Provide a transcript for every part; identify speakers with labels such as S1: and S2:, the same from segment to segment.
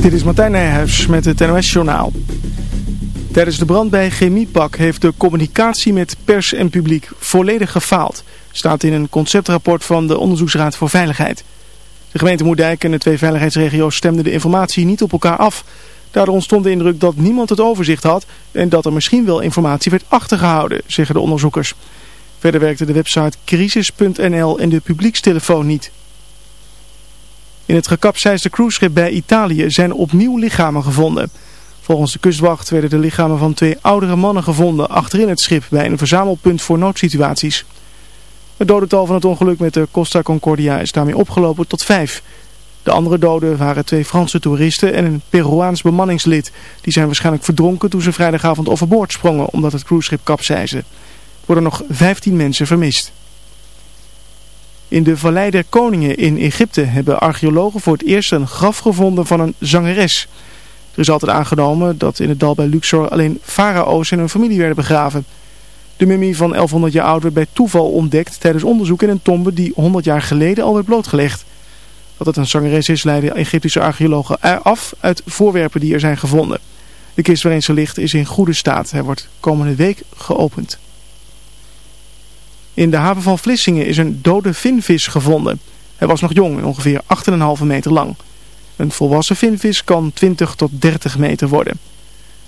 S1: Dit is Martijn Nijhuis met het NOS-journaal. Tijdens de brand bij Chemiepak heeft de communicatie met pers en publiek volledig gefaald. Staat in een conceptrapport van de Onderzoeksraad voor Veiligheid. De gemeente Moerdijk en de twee veiligheidsregio's stemden de informatie niet op elkaar af. Daardoor ontstond de indruk dat niemand het overzicht had en dat er misschien wel informatie werd achtergehouden, zeggen de onderzoekers. Verder werkte de website crisis.nl en de publiekstelefoon niet. In het gekapseisde cruiseschip bij Italië zijn opnieuw lichamen gevonden. Volgens de kustwacht werden de lichamen van twee oudere mannen gevonden achterin het schip bij een verzamelpunt voor noodsituaties. Het dodental van het ongeluk met de Costa Concordia is daarmee opgelopen tot vijf. De andere doden waren twee Franse toeristen en een Peruaans bemanningslid. Die zijn waarschijnlijk verdronken toen ze vrijdagavond overboord sprongen omdat het cruiseschip kapseisde. Er worden nog 15 mensen vermist. In de Vallei der Koningen in Egypte hebben archeologen voor het eerst een graf gevonden van een zangeres. Er is altijd aangenomen dat in het dal bij Luxor alleen farao's en hun familie werden begraven. De mummie van 1100 jaar oud werd bij toeval ontdekt tijdens onderzoek in een tombe die 100 jaar geleden al werd blootgelegd. Dat het een zangeres is leidden Egyptische archeologen af uit voorwerpen die er zijn gevonden. De kist waarin ze ligt is in goede staat. Hij wordt komende week geopend. In de haven van Vlissingen is een dode vinvis gevonden. Hij was nog jong ongeveer 8,5 meter lang. Een volwassen vinvis kan 20 tot 30 meter worden.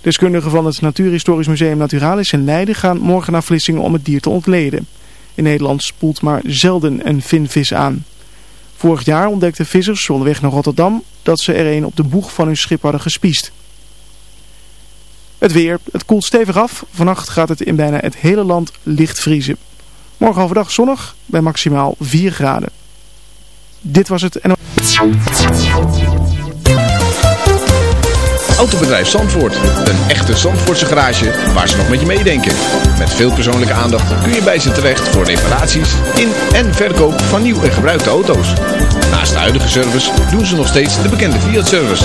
S1: Deskundigen van het Natuurhistorisch Museum Naturalis in Leiden gaan morgen naar Vlissingen om het dier te ontleden. In Nederland spoelt maar zelden een vinvis aan. Vorig jaar ontdekten vissers onderweg naar Rotterdam dat ze er een op de boeg van hun schip hadden gespiest. Het weer, het koelt stevig af. Vannacht gaat het in bijna het hele land licht vriezen. Morgen overdag zonnig bij maximaal 4 graden. Dit was het en...
S2: Autobedrijf Zandvoort. Een echte Zandvoortse garage waar ze nog met je meedenken. Met veel persoonlijke aandacht kun je bij ze terecht voor reparaties in en verkoop van nieuw en gebruikte auto's. Naast de huidige service doen ze nog steeds de bekende Fiat-service.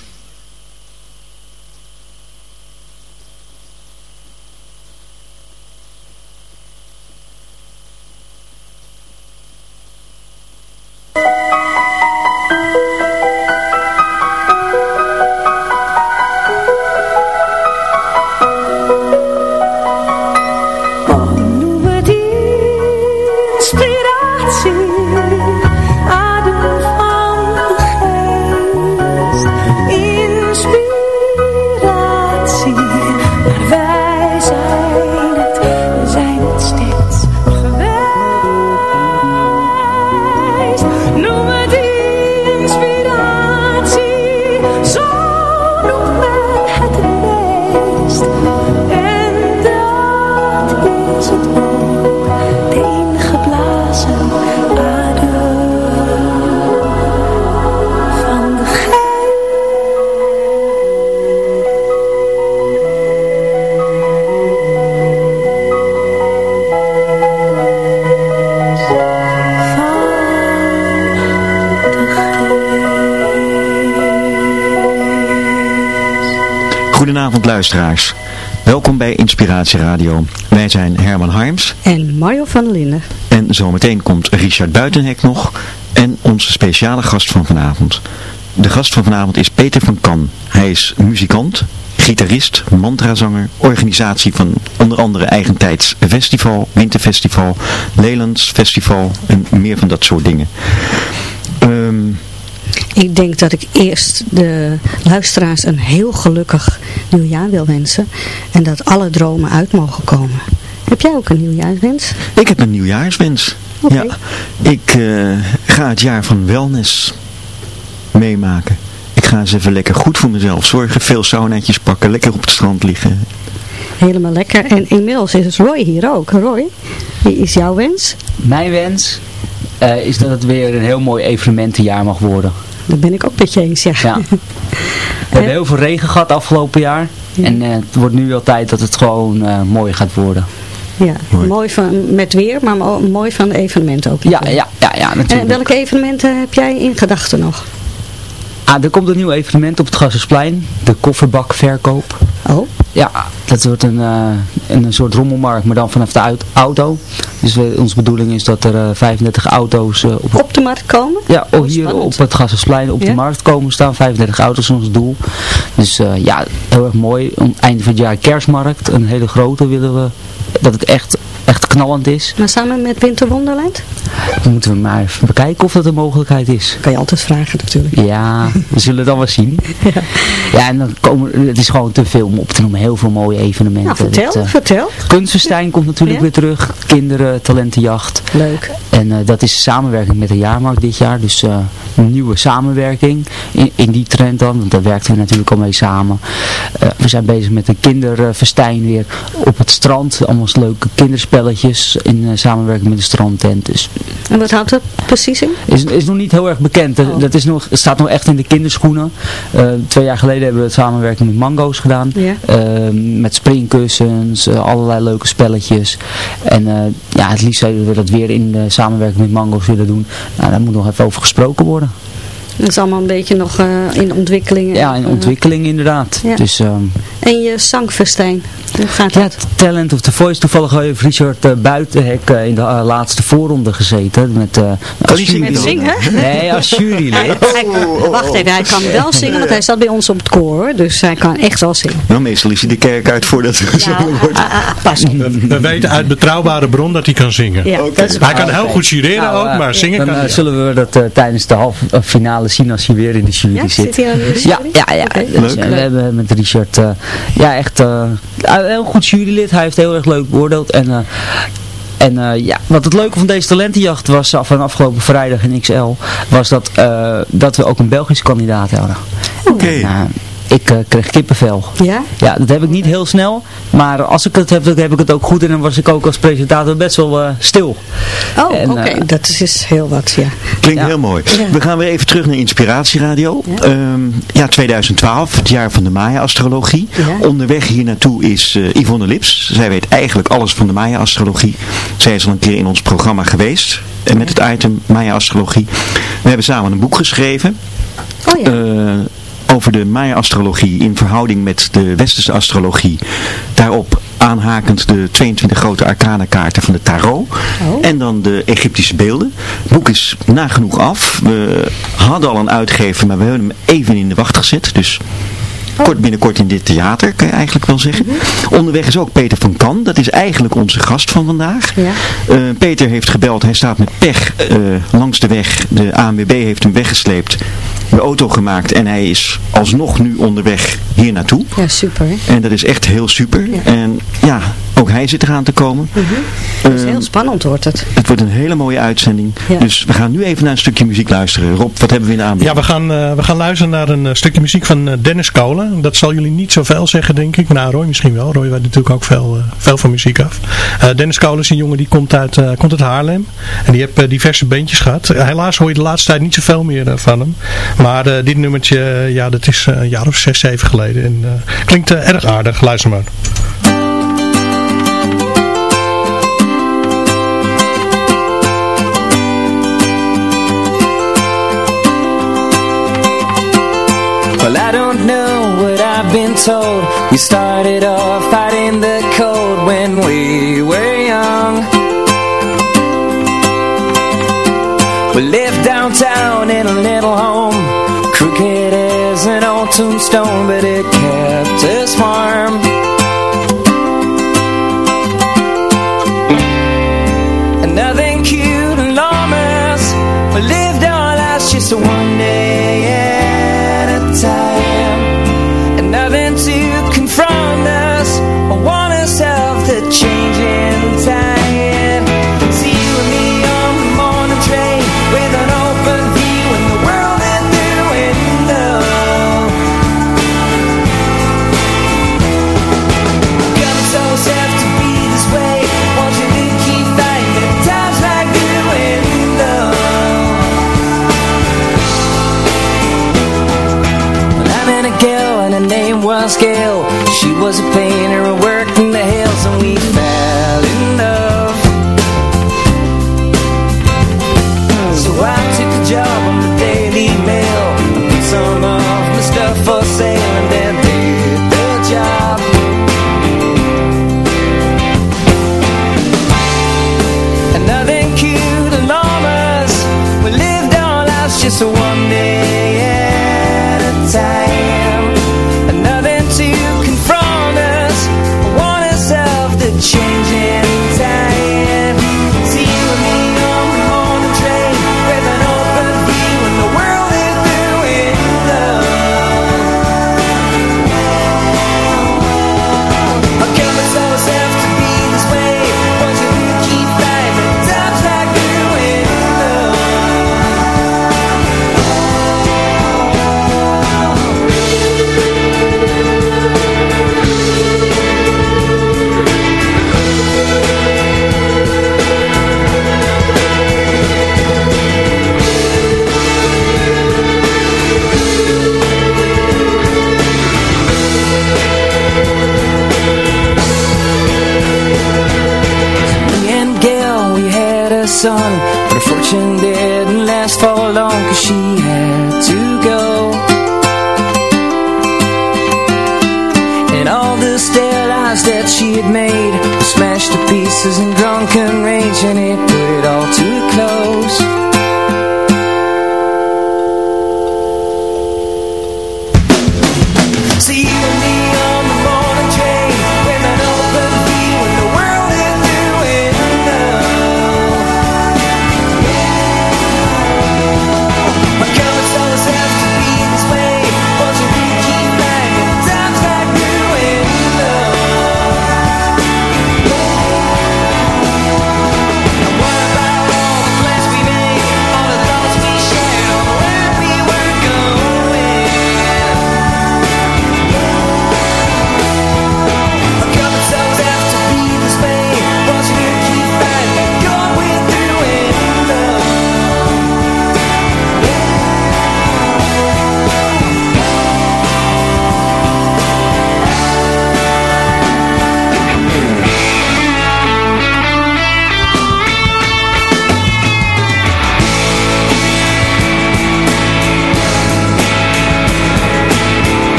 S3: Luisteraars. Welkom bij Inspiratie Radio. Wij zijn Herman Harms.
S4: En Mario van der Linden.
S3: En zometeen komt Richard Buitenhek nog. En onze speciale gast van vanavond. De gast van vanavond is Peter van Kan. Hij is muzikant, gitarist, mantrazanger, organisatie van onder andere Eigentijds Festival, Winterfestival, Lelands Festival en meer van dat soort dingen.
S4: Ik denk dat ik eerst de luisteraars een heel gelukkig nieuwjaar wil wensen. En dat alle dromen uit mogen komen. Heb jij ook een nieuwjaarswens?
S3: ik heb een nieuwjaarswens. Ja, ik eh, ga het jaar van wellness meemaken. Ik ga eens even lekker goed voor mezelf zorgen. Veel saunaatjes pakken, lekker op het strand liggen.
S4: Helemaal lekker. En inmiddels is Roy hier ook. Roy, wie is jouw wens?
S5: Mijn wens eh, is dat het weer een heel mooi evenementenjaar mag worden.
S4: Dat ben ik ook met je eens, ja.
S5: Ja. We hebben heel veel regen gehad afgelopen jaar.
S4: Ja.
S5: En eh, het wordt nu wel tijd dat het gewoon eh, mooi gaat worden.
S4: Ja,
S3: Mooi.
S4: mooi van, met weer, maar mo- mooi van de evenementen ook.
S5: Ja, ja, ja, ja
S4: En
S5: natuurlijk.
S4: welke evenementen heb jij in gedachten nog?
S5: Ah, er komt een nieuw evenement op het Gassersplein. De kofferbakverkoop. Ja, dat wordt een, eh, een soort rommelmarkt, maar dan vanaf de auto. Dus we, onze bedoeling is dat er eh, 35 auto's eh, op,
S4: op de markt komen?
S5: ja, oh, hier
S4: spannend.
S5: op het Gassersplein op
S4: Ja?
S5: de markt komen staan. 35 auto's is ons doel. Dus eh, ja, heel erg mooi. Om einde van het jaar kerstmarkt, een hele grote willen we. Dat het echt knallend is.
S4: Maar samen met Winter Wonderland?
S5: Dan moeten we maar even bekijken of dat een mogelijkheid is.
S4: Kan je altijd vragen natuurlijk.
S5: Ja, we zullen het dan wel zien.
S4: Ja.
S5: Ja, en dan komen, het is gewoon te veel om op te noemen. Heel veel mooie evenementen.
S4: Nou, vertel,
S5: Dat, eh,
S4: vertel.
S5: Kunstenstein komt natuurlijk
S4: Ja?
S5: weer terug. Kinderen, talentenjacht.
S4: Leuk.
S5: En eh, dat is samenwerking met de jaarmarkt dit jaar. Dus eh, een nieuwe samenwerking in, in die trend dan. Want daar werken we natuurlijk al mee samen. We zijn bezig met een kinderfestijn weer op het strand. Allemaal leuke kinderspelletjes in eh, samenwerking met de strandtent. Dus
S4: En wat houdt dat precies in?
S5: is, is nog niet heel erg bekend. Dat-
S4: Oh.
S5: Dat is nog, het staat nog echt in de kinderschoenen. Eh, twee jaar geleden hebben we het samenwerking met Mango's gedaan.
S4: Ja.
S5: Eh, met springkussens, allerlei leuke spelletjes. En ja, het liefst zouden we dat weer in de samenwerking met Mango's willen doen. Nou, daar moet nog even over gesproken worden.
S4: Dat is allemaal een beetje nog in ontwikkeling.
S5: Ja, in ontwikkeling inderdaad.
S4: Ja.
S5: Dus ehm,
S4: En je zangfestijn, hoe gaat
S5: ja? Talent of the Voice. Toevallig heeft Richard uh, Buitenhek eh, in de eh, laatste voorronde gezeten. Met, eh als
S3: hij zingen
S4: Met zingen?
S5: Nee, als jurylid.
S4: Hij, hij- wacht even, hij kan wel zingen, want hij zat bij ons op het koor, dus hij kan echt wel zingen.
S3: nou, meestal is hij de kerk uit voordat er gezongen wordt.
S4: ah, ah, ah, pas.
S6: We weten uit betrouwbare bron dat hij kan zingen.
S4: Ja,
S6: Hij kan heel goed jureren
S5: Nou,
S6: ook,
S5: eh,
S6: maar zingen
S5: Dan
S6: kan
S5: eh,
S6: hij
S5: zullen we dat eh, tijdens de halve finale zien als hij weer in de jury
S4: Ja,
S5: zit.
S4: zit hij dan in de
S5: Ja,
S4: jury?
S5: ja, ja. Dus,
S3: Leuk.
S5: eh, we hebben met Richard eh, ja, echt eh, een heel goed jurylid. Hij heeft heel erg leuk beoordeeld. En, eh, en eh, ja, wat het leuke van deze talentenjacht was van afgelopen vrijdag in XL, was dat, eh, dat we ook een Belgische kandidaat hadden.
S3: Oké.
S5: Eh, ik eh, kreeg kippenvel.
S4: Ja?
S5: Ja, dat heb ik niet heel snel. Maar als ik het heb, dan heb ik het ook goed. En dan was ik ook als presentator best wel eh, stil.
S4: Oh, oké,
S5: eh,
S4: dat is dus heel wat, ja.
S3: Klinkt
S5: Ja.
S3: heel mooi.
S4: Ja.
S3: We gaan weer even terug naar Inspiratieradio.
S4: Ja.
S3: Ehm, ja, 2012, het jaar van de Maya-astrologie.
S4: Ja.
S3: Onderweg hier naartoe is Yvonne Lips. Zij weet eigenlijk alles van de Maya-astrologie. Zij is al een keer in ons programma geweest. En met het item Maya-astrologie. We hebben samen een boek geschreven.
S4: Oh ja.
S3: Over de Maya-astrologie in verhouding met de westerse astrologie. Daarop aanhakend de 22 grote arcana kaarten van de tarot.
S4: Oh.
S3: En dan de Egyptische beelden. Het boek is nagenoeg af. We hadden al een uitgever, maar we hebben hem even in de wacht gezet. Dus kort binnenkort in dit theater, kan je eigenlijk wel zeggen. Onderweg is ook Peter van Kan. Dat is eigenlijk onze gast van vandaag.
S4: Ja.
S3: Eh, Peter heeft gebeld. Hij staat met pech eh, langs de weg. De ANWB heeft hem weggesleept. De auto gemaakt. En hij is alsnog nu onderweg hier naartoe.
S4: ja, super. hè?
S3: En dat is echt heel super.
S4: Ja.
S3: En ja, ook hij zit eraan te komen.
S4: Dat is
S3: Ehm,
S4: heel spannend wordt het.
S3: het wordt een hele mooie uitzending.
S4: Ja.
S3: Dus we gaan nu even naar een stukje muziek luisteren. Rob, wat hebben we in de aanbieding?
S6: Ja, we gaan, eh, we gaan luisteren naar een eh, stukje muziek van eh, Dennis Kolen. Dat zal jullie niet zoveel zeggen, denk ik. Nou, Roy misschien wel. Roy weet natuurlijk ook veel, veel van muziek af. Eh, Dennis Kolen is een jongen die komt uit, eh, komt uit Haarlem. En die heeft diverse bandjes gehad. Eh, helaas hoor je de laatste tijd niet zoveel meer van hem. Maar uh, dit nummertje, eh, ja, dat is eh, een jaar of zes, zeven geleden. En klinkt erg aardig. Luister maar.
S7: Well, I don't know what I've been told. We started off fighting the cold when we were young. We live downtown in a little home. Crooked as an old tombstone But it kept us warm. Nothing cute and glamorous. We lived our lives just one day at a time. scale. She was a painter, a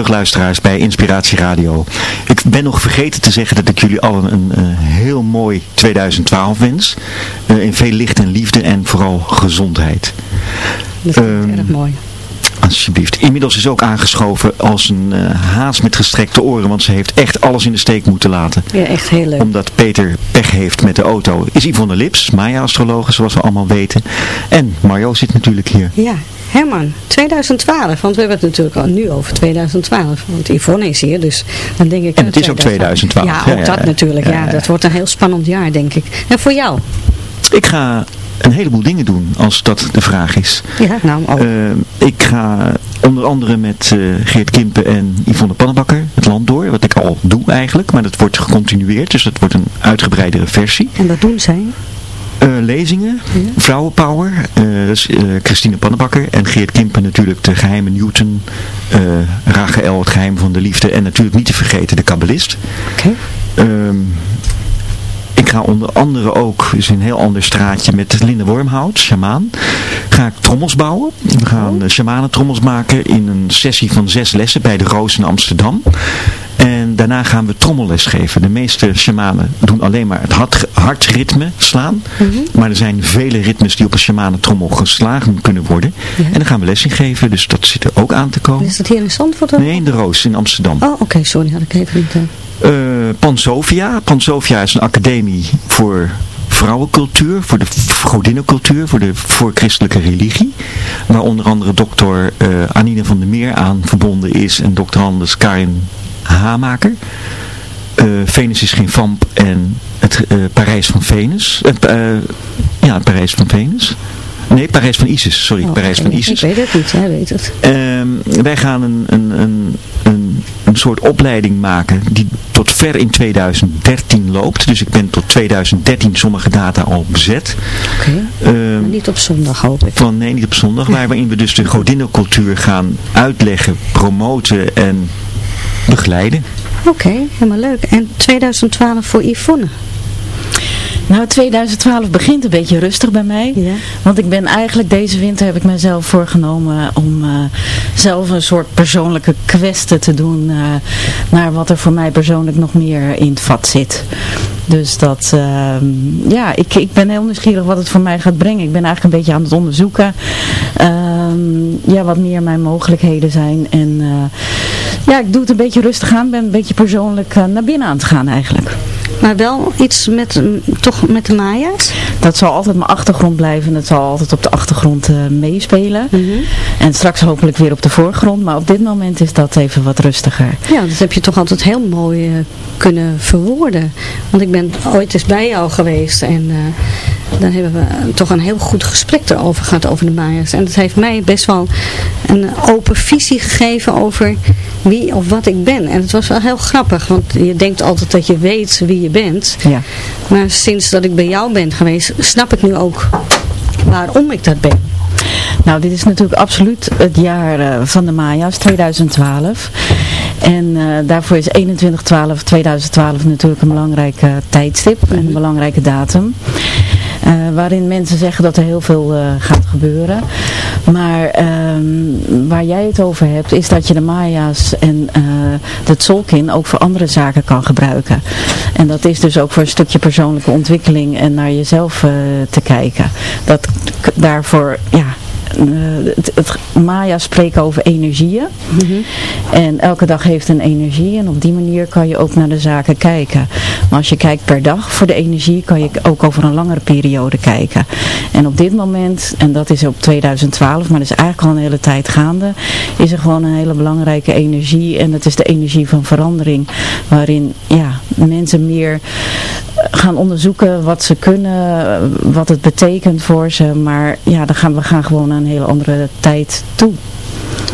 S3: terugluisteraars bij Inspiratie Radio. Ik ben nog vergeten te zeggen dat ik jullie allen een heel mooi 2012 wens. Eh, in veel licht en liefde en vooral gezondheid.
S4: Dat is um,
S3: ehm,
S4: erg mooi.
S3: Alsjeblieft. Inmiddels is ook aangeschoven als een eh, haas met gestrekte oren, want ze heeft echt alles in de steek moeten laten.
S4: Ja, echt heel leuk.
S3: Omdat Peter pech heeft met de auto. Is Yvonne Lips, Maya-astrologe, zoals we allemaal weten. En Mario zit natuurlijk hier.
S4: Ja, Herman, 2012. Want we hebben het natuurlijk al nu over 2012. Want Yvonne is hier, dus dan denk ik...
S3: En het is ook 2012.
S4: Ja, ook dat natuurlijk. Ja, dat wordt een heel spannend jaar, denk ik. En voor jou?
S3: Ik ga een heleboel dingen doen, als dat de vraag is.
S4: Ja, nou, ook.
S3: ik ga onder andere met eh, Geert Kimpen en Yvonne Pannenbakker het land door, wat ik al doe eigenlijk, maar dat wordt gecontinueerd, dus dat wordt een uitgebreidere versie.
S4: En dat doen zij?
S3: Eh, lezingen, Vrouwenpower, eh, eh, Christine Pannenbakker en Geert Kimpen natuurlijk de geheime Newton, Rachael het geheim van de liefde en natuurlijk niet te vergeten de kabbalist.
S4: Oké.
S3: Ehm, ik ga onder andere ook, is een heel ander straatje met Linde Wormhout, shamaan, ga ik trommels bouwen. We gaan uh, shamanentrommels maken in een sessie van zes lessen bij de Roos in Amsterdam. Daarna gaan we trommelles geven. De meeste shamanen doen alleen maar het hart, hartritme slaan. Maar er zijn vele ritmes die op een shamanentrommel geslagen kunnen worden. En daar gaan we les in geven, dus dat zit er ook aan te komen.
S4: Is dat hier in Zandvoort?
S3: Nee, in de Roos in Amsterdam.
S4: Oh, oké, sorry, had ik even niet... Eh,
S3: Pansovia. Pansovia is een academie voor vrouwencultuur, voor de godinnencultuur, voor de voorchristelijke religie. Waar onder andere dokter eh, Anine van der Meer aan verbonden is en dokter Anders Karin Hamaker. Eh, Venus is geen vamp en het eh, Parijs van Venus. Eh, ja, het Parijs van Venus. Nee, Parijs van Isis. Sorry,
S4: oh,
S3: Parijs van Isis.
S4: Ik weet het niet, jij weet het.
S3: Ehm, wij gaan een, een, een, een, een soort opleiding maken die tot ver in 2013 loopt. Dus ik ben tot 2013 sommige data al bezet.
S4: Oké.
S3: Ehm,
S4: niet op zondag, hoop ik.
S3: van nee, niet op zondag, waarin we dus de godinnencultuur gaan uitleggen, promoten en begeleiden.
S4: Oké, helemaal leuk. En 2012 voor Yvonne.
S8: Nou, 2012 begint een beetje rustig bij mij.
S4: Ja.
S8: Want ik ben eigenlijk deze winter heb ik mezelf voorgenomen om eh, zelf een soort persoonlijke kwesten te doen eh, naar wat er voor mij persoonlijk nog meer in het vat zit. Dus dat, ehm, ja, ik, ik ben heel nieuwsgierig wat het voor mij gaat brengen. Ik ben eigenlijk een beetje aan het onderzoeken ehm, ja, wat meer mijn mogelijkheden zijn. En eh, ja, ik doe het een beetje rustig aan. Ben een beetje persoonlijk naar binnen aan het gaan eigenlijk.
S4: Maar wel iets met, mm, toch met de Maya's?
S8: Dat zal altijd mijn achtergrond blijven. En dat zal altijd op de achtergrond eh, meespelen.
S4: Mhm.
S8: En straks hopelijk weer op de voorgrond. Maar op dit moment is dat even wat rustiger.
S4: Ja, dat heb je toch altijd heel mooi eh, kunnen verwoorden. Want ik ben ooit eens bij jou geweest en uh, daar hebben we toch een heel goed gesprek erover gehad over de Maya's. En dat heeft mij best wel een open visie gegeven over wie of wat ik ben. En het was wel heel grappig, want je denkt altijd dat je weet wie je bent.
S8: Ja.
S4: Maar sinds dat ik bij jou ben geweest, snap ik nu ook waarom ik dat ben.
S8: Nou, dit is natuurlijk absoluut het jaar uh, van de Maya's, 2012. En uh, daarvoor is 21-12-2012 natuurlijk een belangrijk uh, tijdstip en een belangrijke datum. Uh, waarin mensen zeggen dat er heel veel uh, gaat gebeuren. Maar um, waar jij het over hebt, is dat je de Maya's en de Tzolkin ook voor andere zaken kan gebruiken. En dat is dus ook voor een stukje persoonlijke ontwikkeling en naar jezelf te kijken. Dat daarvoor, ja, het, het Maya spreken over energieën. Mm -hmm. En elke dag heeft een energie. En op die manier kan je ook naar de zaken kijken. Maar als je kijkt per dag voor de energie, kan je ook over een langere periode kijken. En op dit moment, en dat is op 2012, maar dat is eigenlijk al een hele tijd gaande, is er gewoon een hele belangrijke energie. En dat is de energie van verandering. Waarin ja, mensen meer gaan onderzoeken wat ze kunnen, wat het betekent voor ze. Maar ja, dan gaan we gaan gewoon naar een hele andere tijd toe.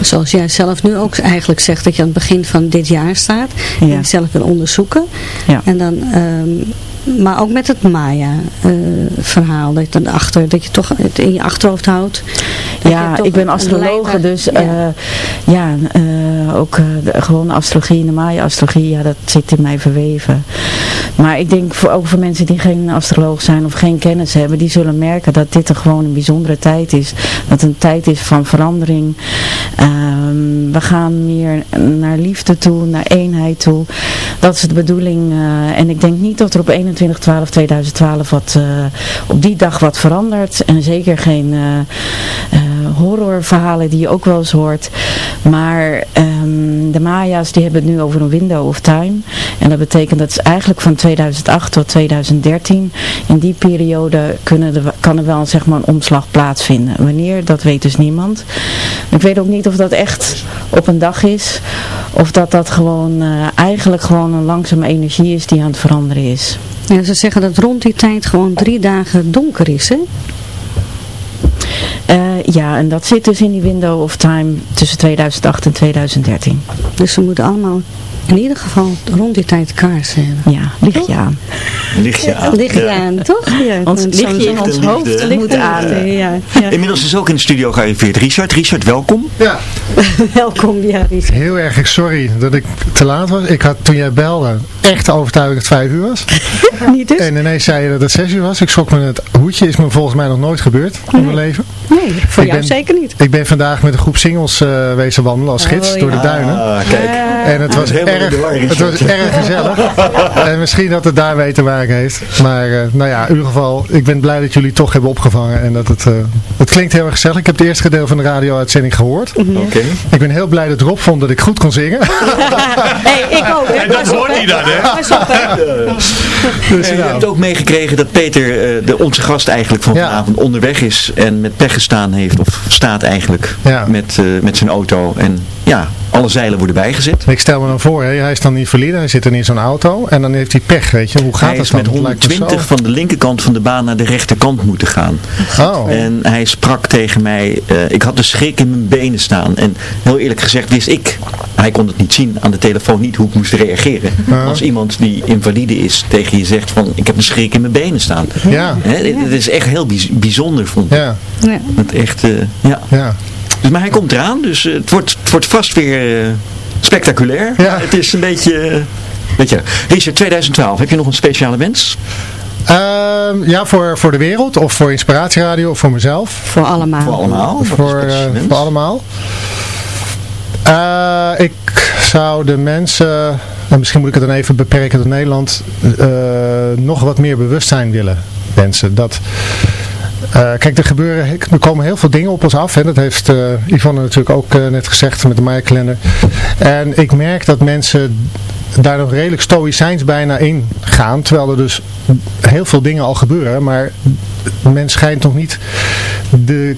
S4: Zoals jij zelf nu ook eigenlijk zegt dat je aan het begin van dit jaar staat. Ja. En zelf wil onderzoeken.
S8: Ja.
S4: En dan, um, maar ook met het Maya uh, verhaal. Dat je, dan achter, dat je toch het in je achterhoofd houdt.
S8: Ja, ik ben astrologe, dus ja, uh, ja uh, ook gewoon astrologie en de Maya-astrologie, ja, dat zit in mij verweven. Maar ik denk voor, ook voor mensen die geen astroloog zijn of geen kennis hebben, die zullen merken dat dit er gewoon een bijzondere tijd is. Dat een tijd is van verandering. Um, we gaan meer naar liefde toe, naar eenheid toe. Dat is de bedoeling. En ik denk niet dat er op 21 12 2012 wat, uh, op die dag wat verandert. En zeker geen uh, horrorverhalen die je ook wel eens hoort. Maar um, de Maya's die hebben het nu over een window of time. En dat betekent dat eigenlijk van 2008 tot 2013. In die periode kunnen de, kan er wel zeg maar, een omslag plaatsvinden. Wanneer, dat weet dus niemand. Ik weet ook niet of dat echt op een dag is. Of dat dat gewoon uh, eigenlijk gewoon een langzame energie is die aan het veranderen is.
S4: Ja, ze zeggen dat rond die tijd gewoon drie dagen donker is, hè?
S8: Eh, ja, en dat zit dus in die window of time tussen 2008 en 2013.
S4: Dus ze moeten allemaal in ieder geval rond die tijd kaarsen hebben.
S8: Ja, licht je aan.
S3: Licht je aan.
S4: Licht je
S3: Ja.
S4: aan, toch? Ja,
S8: Want
S4: zo'n-
S8: licht je in ons hoofd
S3: Licht
S8: moet aan.
S4: Ja, ja.
S3: Inmiddels is ook in de studio gearriveerd Richard. Richard, welkom.
S9: Ja,
S4: Welkom, ja, Richard.
S9: heel erg sorry dat ik te laat was. Ik had toen jij belde echt de overtuiging dat het vijf uur was.
S4: Niet dus?
S9: En ineens zei je dat het zes uur was. Ik schrok me het hoedje. Is me volgens mij nog nooit gebeurd in mijn leven.
S4: Nee, voor
S9: Ik
S4: jou
S9: ben-
S4: zeker niet.
S9: Ik ben vandaag met een groep singles eh, wezen wandelen als gids
S4: Oh,
S9: door de duinen.
S3: Ah, kijk.
S9: En het was,
S3: in
S9: erg, het was erg gezellig. en misschien dat het daarmee te maken heeft. Maar eh, nou ja, in ieder geval, ik ben blij dat jullie het toch hebben opgevangen. En dat het, eh, het klinkt heel erg gezellig. Ik heb het eerste gedeelte van de radio-uitzending gehoord.
S3: Oké.
S9: Ik ben heel blij dat Rob vond dat ik goed kon zingen.
S4: hey, ik ook.
S6: En dat hoort hij dan, hè?
S9: Dus,
S3: En je
S9: nou,
S3: hebt ook meegekregen dat Peter, eh, de, onze gast eigenlijk van
S9: Ja.
S3: vanavond, onderweg is en met pech gestaan heeft, of staat eigenlijk,
S9: Ja.
S3: met, eh, met zijn auto. En ja, alle zeilen worden bijgezet.
S9: ik stel me dan voor, hè, hij is dan niet verliezen. Hij zit dan in zo'n auto. En dan heeft hij pech, weet je. Hoe gaat
S3: hij
S9: dat
S3: is
S9: dan?
S3: met
S9: Het lijkt me
S3: 120 van de linkerkant van de baan naar de rechterkant moeten gaan.
S9: Oh.
S3: En hij sprak tegen mij, eh, ik had de schrik in mijn benen staan. En heel eerlijk gezegd wist ik, hij kon het niet zien aan de telefoon, niet hoe ik moest reageren. Als iemand die invalide is tegen je zegt van, ik heb een schrik in mijn benen staan.
S9: Ja.
S3: Hè, dit is echt heel bijz- bijzonder, vond ik.
S9: Ja,
S4: Ja.
S3: Het echt, eh, ja.
S9: ja.
S3: Dus, maar hij komt eraan, dus eh, het, wordt, het wordt vast weer eh, spectaculair.
S9: Ja.
S3: Het is een beetje... Weet je, Richard, 2012, heb je nog een speciale wens?
S9: Ehm, ja, voor, voor de wereld. Of voor Inspiratieradio. Of voor mezelf.
S4: Voor allemaal.
S3: Voor allemaal?
S9: Voor, eh, voor allemaal. Eh, ik zou de mensen, en misschien moet ik het dan even beperken tot Nederland, eh, nog wat meer bewustzijn willen wensen. Dat, kijk, er, gebeuren, er komen heel veel dingen op ons af. Hè. Dat heeft eh Yvonne natuurlijk ook eh, net gezegd met de Maya-kalender. En ik merk dat mensen daar nog redelijk stoïcijns bijna in gaan. Terwijl er dus heel veel dingen al gebeuren. Maar men schijnt nog niet de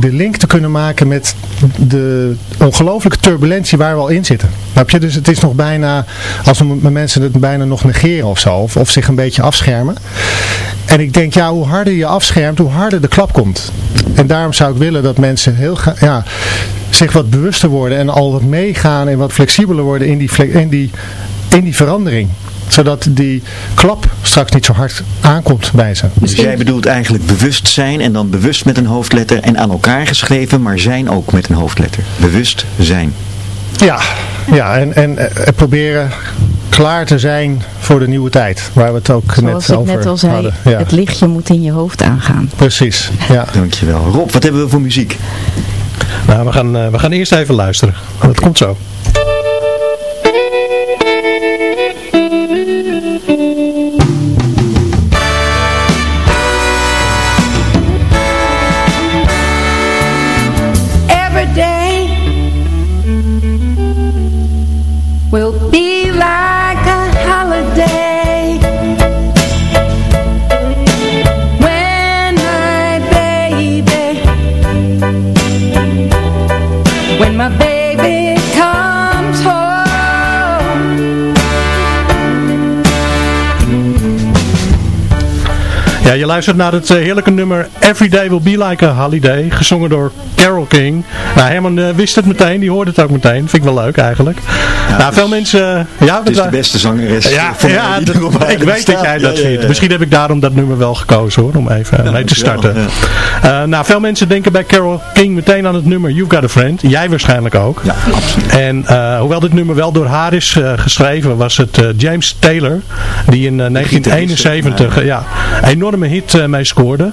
S9: de link te kunnen maken met de ongelooflijke turbulentie waar we al in zitten. Snap je? Dus het is nog bijna, als we mensen het bijna nog negeren of zo, of, of zich een beetje afschermen. En ik denk, ja, hoe harder je afschermt, hoe harder de klap komt. En daarom zou ik willen dat mensen heel ja, zich wat bewuster worden en al wat meegaan en wat flexibeler worden in die, in die, in die verandering zodat die klap straks niet zo hard aankomt bij ze.
S3: Dus jij bedoelt eigenlijk bewust zijn en dan bewust met een hoofdletter en aan elkaar geschreven, maar zijn ook met een hoofdletter. Bewust zijn.
S9: Ja, ja en, en eh, proberen klaar te zijn voor de nieuwe tijd. Waar we het ook
S8: Zoals
S9: net
S8: ik
S9: over
S8: net al zei,
S9: hadden. Ja,
S8: het lichtje moet in je hoofd aangaan.
S9: precies. Ja.
S3: Dankjewel. Rob, wat hebben we voor muziek?
S6: Nou, we gaan, eh, we gaan eerst even luisteren. Dat komt zo. Je luistert naar het eh, heerlijke nummer Every Day Will Be Like a Holiday, gezongen door Carol King. Nou, Herman eh, wist het meteen, die hoorde het ook meteen. Vind ik wel leuk eigenlijk. nou, veel mensen... eh, ja,
S3: Het is de beste zangeres
S6: Ja,
S3: voor
S6: ja dat- ik weet dat jij dat
S3: Ja,
S6: vindt. Misschien heb ik daarom dat nummer wel gekozen hoor, om even mee te starten. Eh, nou, veel mensen denken bij Carol King meteen aan het nummer You've Got a Friend. Jij waarschijnlijk ook.
S3: Ja, absoluut.
S6: En hoewel dit nummer wel door haar is geschreven, was het James Taylor die in eh, 1971 eh, ja, een hit eh, mee scoorde.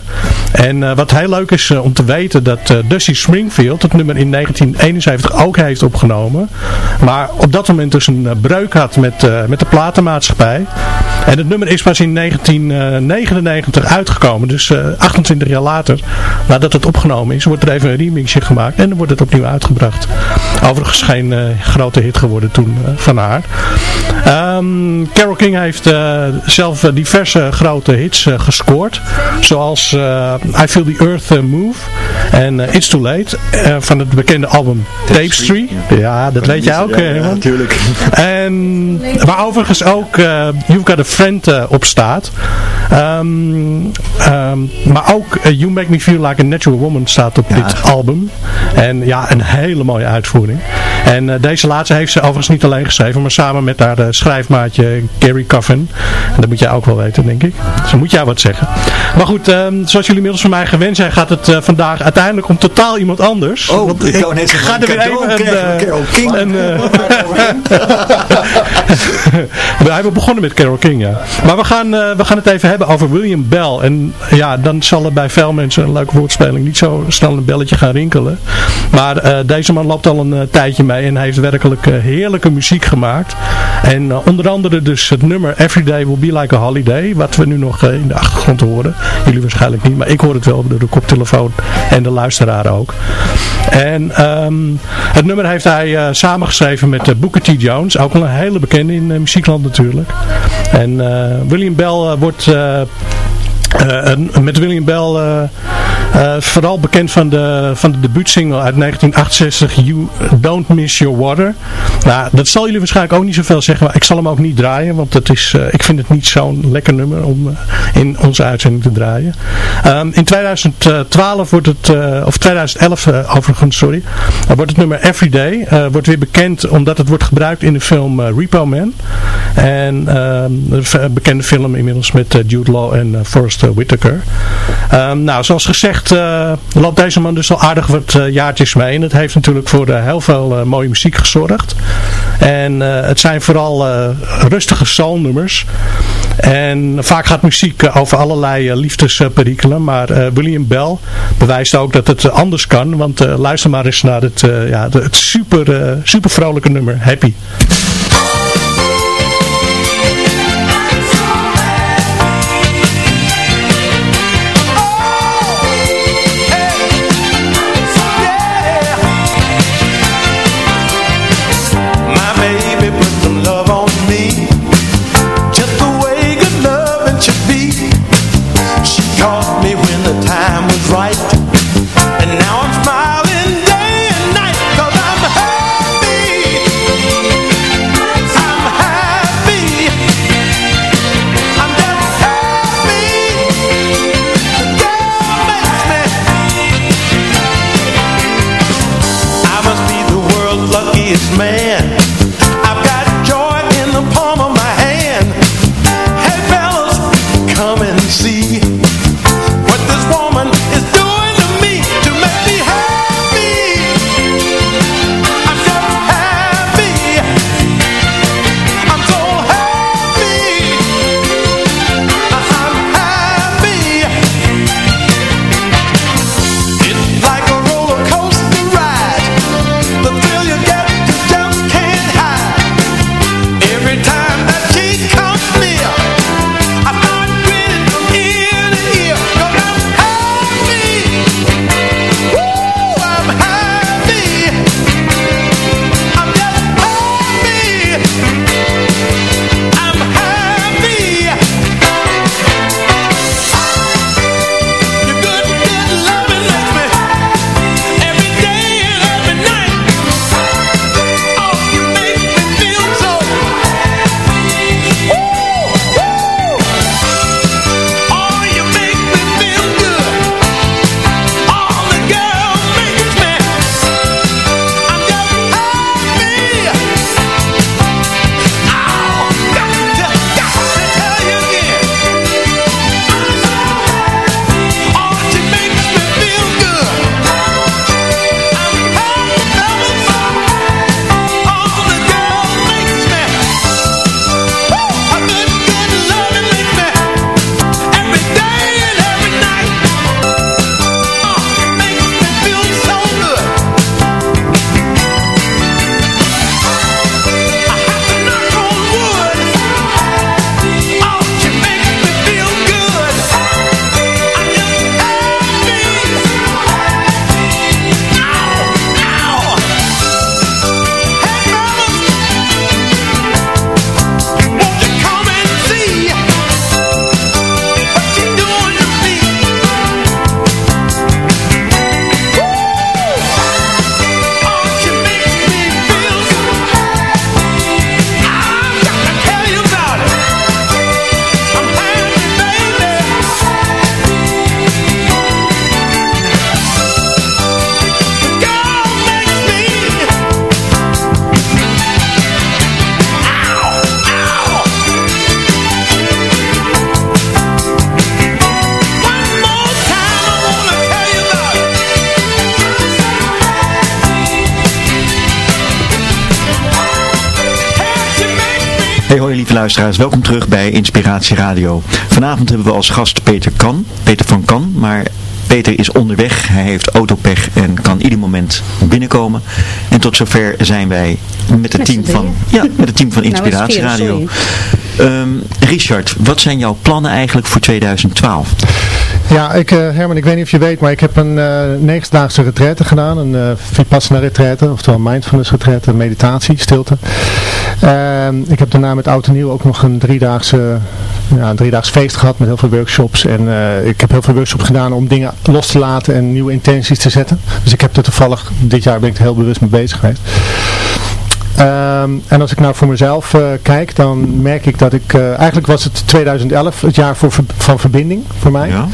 S6: En eh, wat heel leuk is eh, om te weten dat Dusty Springfield het nummer in 1971 ook heeft opgenomen. Maar op dat moment dus een breuk had met, met de platenmaatschappij. En het nummer is pas in 1999 uitgekomen. Dus eh, 28 jaar later, nadat het opgenomen is, wordt er even een remixje gemaakt. En dan wordt het opnieuw uitgebracht. Overigens geen grote hit geworden toen van haar. Ehm, Carole King heeft zelf diverse grote hits eh, Zoals eh, I Feel the Earth Move en eh, It's Too Late eh, van het bekende album Tapestry. Ja, dat weet jij ook.
S3: Ja,
S6: eh,
S3: natuurlijk.
S6: En waar overigens ook eh, You've Got a Friend eh, op staat. Ehm, ehm, maar ook eh, You Make Me Feel Like a Natural Woman staat op dit album. En ja, een hele mooie uitvoering. En eh, deze laatste heeft ze overigens niet alleen geschreven, maar samen met haar eh, schrijfmaatje Gary Coffin. En dat moet jij ook wel weten, denk ik. Dus moet jij wat zeggen. Maar goed, ehm, zoals jullie inmiddels van mij gewend zijn, gaat het eh, vandaag uiteindelijk om totaal iemand anders.
S3: Oh,
S6: Want
S3: ik zeggen,
S6: ga er weer even een, eh,
S3: Carole King.
S6: een, eh, we hebben begonnen met Carole King, ja. Maar we gaan, we gaan het even hebben over William Bell. En ja, dan zal er bij veel mensen een leuke woordspeling niet zo snel een belletje gaan rinkelen. Maar deze man loopt al een tijdje mee en hij heeft werkelijk heerlijke muziek gemaakt. En onder andere dus het nummer Everyday Will Be Like a Holiday. Wat we nu nog in de achtergrond horen. Jullie waarschijnlijk niet, maar ik hoor het wel door de koptelefoon en de luisteraar ook. En ehm, het nummer heeft hij eh, samengeschreven met eh, Booker T. Jones. Ook wel een hele bekende in eh, muziekland natuurlijk. En William Bell wordt... eh, met William Bell eh, eh, vooral bekend van de, van de debuutsingle uit 1968 You Don't Miss Your Water. Nou, dat zal jullie waarschijnlijk ook niet zoveel zeggen, maar ik zal hem ook niet draaien, want het is, ik vind het niet zo'n lekker nummer om in onze uitzending te draaien. Ehm, in 2012 wordt het, of 2011 eh, overigens, sorry, wordt het nummer Everyday, wordt weer bekend omdat het wordt gebruikt in de film Repo Man. En ehm, een bekende film inmiddels met eh, Jude Law en eh, Forrest Whitaker. Ehm, nou, zoals gezegd eh, loopt deze man dus al aardig wat jaartjes mee. En het heeft natuurlijk voor heel veel mooie muziek gezorgd. En het zijn vooral rustige soulnummers. En vaak gaat muziek over allerlei liefdesperikelen. Maar William Bell bewijst ook dat het anders kan. Want luister maar eens naar het, ja, het super, super vrolijke nummer Happy.
S3: Hey hoi lieve luisteraars, welkom terug bij Inspiratie Radio. Vanavond hebben we als gast Peter Kan, Peter van Kan, maar Peter is onderweg, hij heeft autopech en kan ieder moment binnenkomen. En tot zover zijn wij met het, team, van, ja, met het team van
S4: Nou,
S3: Inspiratie Radio. Ehm, Richard, wat zijn jouw plannen eigenlijk voor 2012?
S9: Ja, ik, eh, Herman, ik weet niet of je weet, maar ik heb een uh, negendaagse retraite gedaan. Een uh, Vipassana retraite, oftewel mindfulness retraite, meditatie, stilte. Ehm, ik heb daarna met Oud en Nieuw ook nog een driedaagse, ja, een driedaags feest gehad met heel veel workshops. En ik heb heel veel workshops gedaan om dingen los te laten en nieuwe intenties te zetten. Dus ik heb er toevallig, dit jaar ben ik er heel bewust mee bezig geweest. Um, en als ik nou voor mezelf uh, kijk, dan merk ik dat ik, uh, eigenlijk was het 2011 het jaar voor, van verbinding voor mij.
S3: Ja.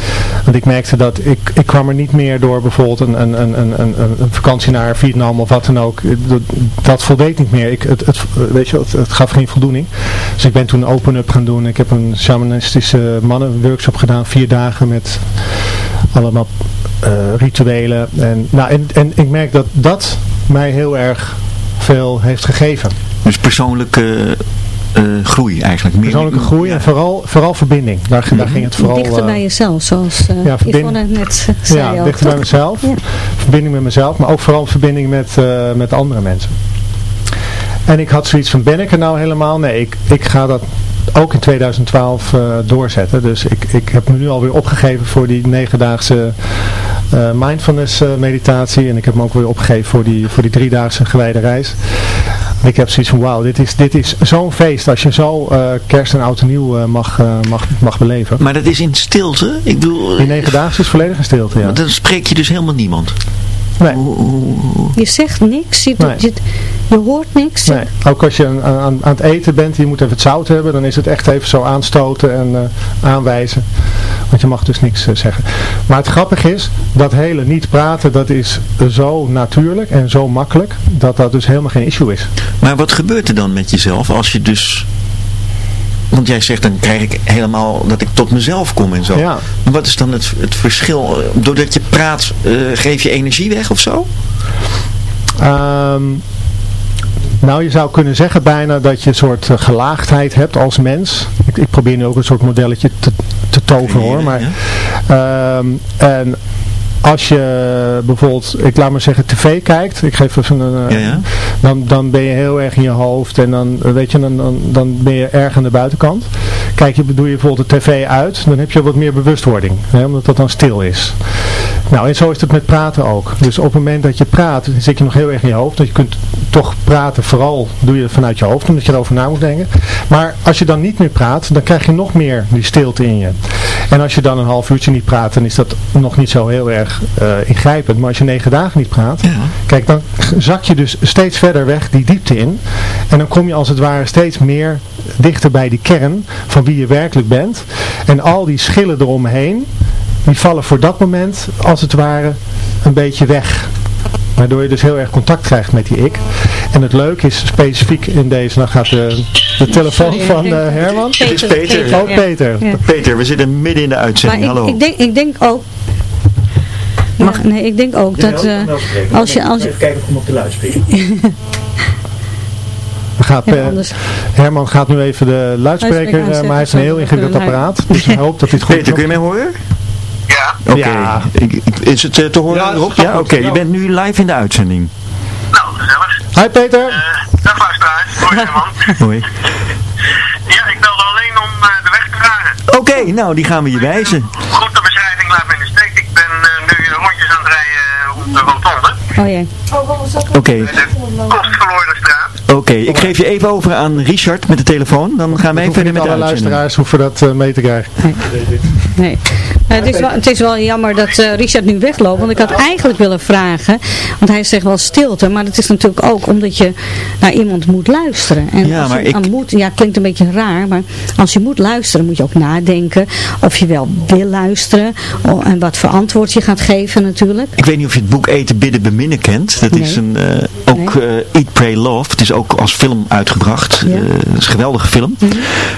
S9: Want ik merkte dat ik, ik kwam er niet meer door bijvoorbeeld een, een, een, een, een, een vakantie naar Vietnam of wat dan ook. Dat, dat voldeed niet meer. Ik, het, het, weet je, het, het gaf geen voldoening. Dus ik ben toen open-up gaan doen. Ik heb een shamanistische mannenworkshop gedaan, vier dagen met allemaal uh, rituelen. En, nou, en, en ik merk dat dat mij heel erg veel heeft gegeven.
S3: Dus persoonlijke uh, groei eigenlijk. Meer
S9: persoonlijke groei ja. en vooral, vooral verbinding. Daar, mm -hmm. daar ging het vooral...
S4: Dichter bij jezelf, zoals uh, ja, Yvonne net zei
S9: Ja,
S4: ook,
S9: dichter
S4: toch?
S9: bij mezelf. Ja. Verbinding met mezelf, maar ook vooral verbinding met, uh, met andere mensen. En ik had zoiets van, ben ik er nou helemaal? Nee, ik, ik ga dat ook in 2012 uh, doorzetten. Dus ik, ik heb me nu alweer opgegeven voor die negendaagse uh, mindfulness uh, meditatie. En ik heb me ook weer opgegeven voor die, voor die driedaagse gewijde reis. En ik heb zoiets van, wauw, dit is, dit is zo'n feest als je zo uh, kerst en oud en nieuw mag, mag, mag beleven.
S3: Maar dat is in stilte? Ik bedoel,
S9: die negendaagse is volledig in stilte, ja.
S3: Dan spreek je dus helemaal niemand?
S9: Nee.
S4: Je zegt niks, je, nee. je, je, hoort niks.
S9: Nee. Ook als je aan, aan, aan, het eten bent, je moet even het zout hebben, dan is het echt even zo aanstoten en uh, aanwijzen. Want je mag dus niks uh, zeggen. Maar het grappige is, dat hele niet praten, dat is zo natuurlijk en zo makkelijk, dat dat dus helemaal geen issue is.
S3: Maar wat gebeurt er dan met jezelf als je dus want jij zegt, dan krijg ik helemaal dat ik tot mezelf kom en zo.
S9: Ja.
S3: Maar wat is dan het, het verschil? Doordat je praat, uh, geef je energie weg of zo?
S9: Um, nou, je zou kunnen zeggen bijna dat je een soort uh, gelaagdheid hebt als mens. Ik, ik, probeer nu ook een soort modelletje te, te toveren hoor. Maar, ja. um, en als je bijvoorbeeld, ik laat maar zeggen, tv kijkt, ik geef even een,
S3: ja, ja.
S9: Dan, dan ben je heel erg in je hoofd en dan, weet je, dan, dan, dan ben je erg aan de buitenkant. Kijk, je, doe je bijvoorbeeld de tv uit, dan heb je wat meer bewustwording, hè, omdat dat dan stil is. Nou, en zo is het met praten ook. Dus op het moment dat je praat, zit je nog heel erg in je hoofd. Dat je kunt toch praten, vooral doe je vanuit je hoofd, omdat je erover na moet denken. Maar als je dan niet meer praat, dan krijg je nog meer die stilte in je. En als je dan een half uurtje niet praat, dan is dat nog niet zo heel erg uh, ingrijpend. Maar als je negen dagen niet praat,
S3: ja.
S9: kijk, dan zak je dus steeds verder weg die diepte in. En dan kom je als het ware steeds meer dichter bij die kern van wie je werkelijk bent. En al die schillen eromheen, die vallen voor dat moment, als het ware, een beetje weg. Waardoor je dus heel erg contact krijgt met die ik. En het leuke is specifiek in deze, dan gaat de, de telefoon
S4: Sorry,
S9: van
S4: ik
S9: uh,
S4: denk-
S9: Herman.
S3: Het is Peter.
S4: Peter,
S9: Ook
S4: ja.
S9: Peter.
S4: Ja.
S3: Peter, we zitten midden in de uitzending.
S4: Maar ik,
S3: Hallo.
S4: ik, denk, ik denk ook... Mag, nee, ik denk ook dat eh, als je... Als je
S3: kijken of ik op de luidspreker.
S9: Dan gaat,
S4: Ja,
S9: eh,
S4: anders-
S9: Herman gaat nu even de luidspreker,
S4: Luidspreker
S9: eh, maar hij heeft een heel ingewikkeld apparaat. Dus hij hoopt dat hij het goed
S3: Peter, kun je mij horen?
S10: Ja,
S3: Oké.
S9: Ja.
S3: Is het eh, te horen
S9: Ja,
S3: Ja, oké. Je bent nu live in de uitzending.
S10: nou, gezellig.
S9: Hi Peter!
S10: Uh, dag luisteraars, hoi man.
S3: Hoi.
S10: Ja, ik belde alleen om uh, de weg te vragen.
S3: Oké, nou die gaan we je wijzen.
S10: Goed, de beschrijving laat me in de steek. Ik ben uh, nu rondjes aan het rijden rond de rotonde.
S4: oh jee.
S3: Oké,
S10: kostverloren straat.
S3: oké. Ik geef je even over aan Richard met de telefoon. Dan gaan wij verder met de
S9: alle
S3: uitzending.
S9: luisteraars hoeven dat eh, mee te krijgen.
S4: Nee. Eh, het, is wel, het is wel jammer dat eh, Richard nu wegloopt. Want ik had eigenlijk willen vragen. Want hij zegt wel stilte. Maar dat is natuurlijk ook omdat je naar iemand moet luisteren. En
S3: Ja,
S4: als
S3: maar
S4: je
S3: ik-
S4: aan moet, ja, klinkt een beetje raar. Maar als je moet luisteren moet je ook nadenken. Of je wel wil luisteren. oh, en wat voor antwoord je gaat geven natuurlijk.
S3: Ik weet niet of je het boek Eten, Bidden, Beminnen kent. Dat is een, eh, ook eh, Eat, Pray, Love. Het is ook als film uitgebracht.
S4: Ja.
S3: Eh, het is een geweldige film.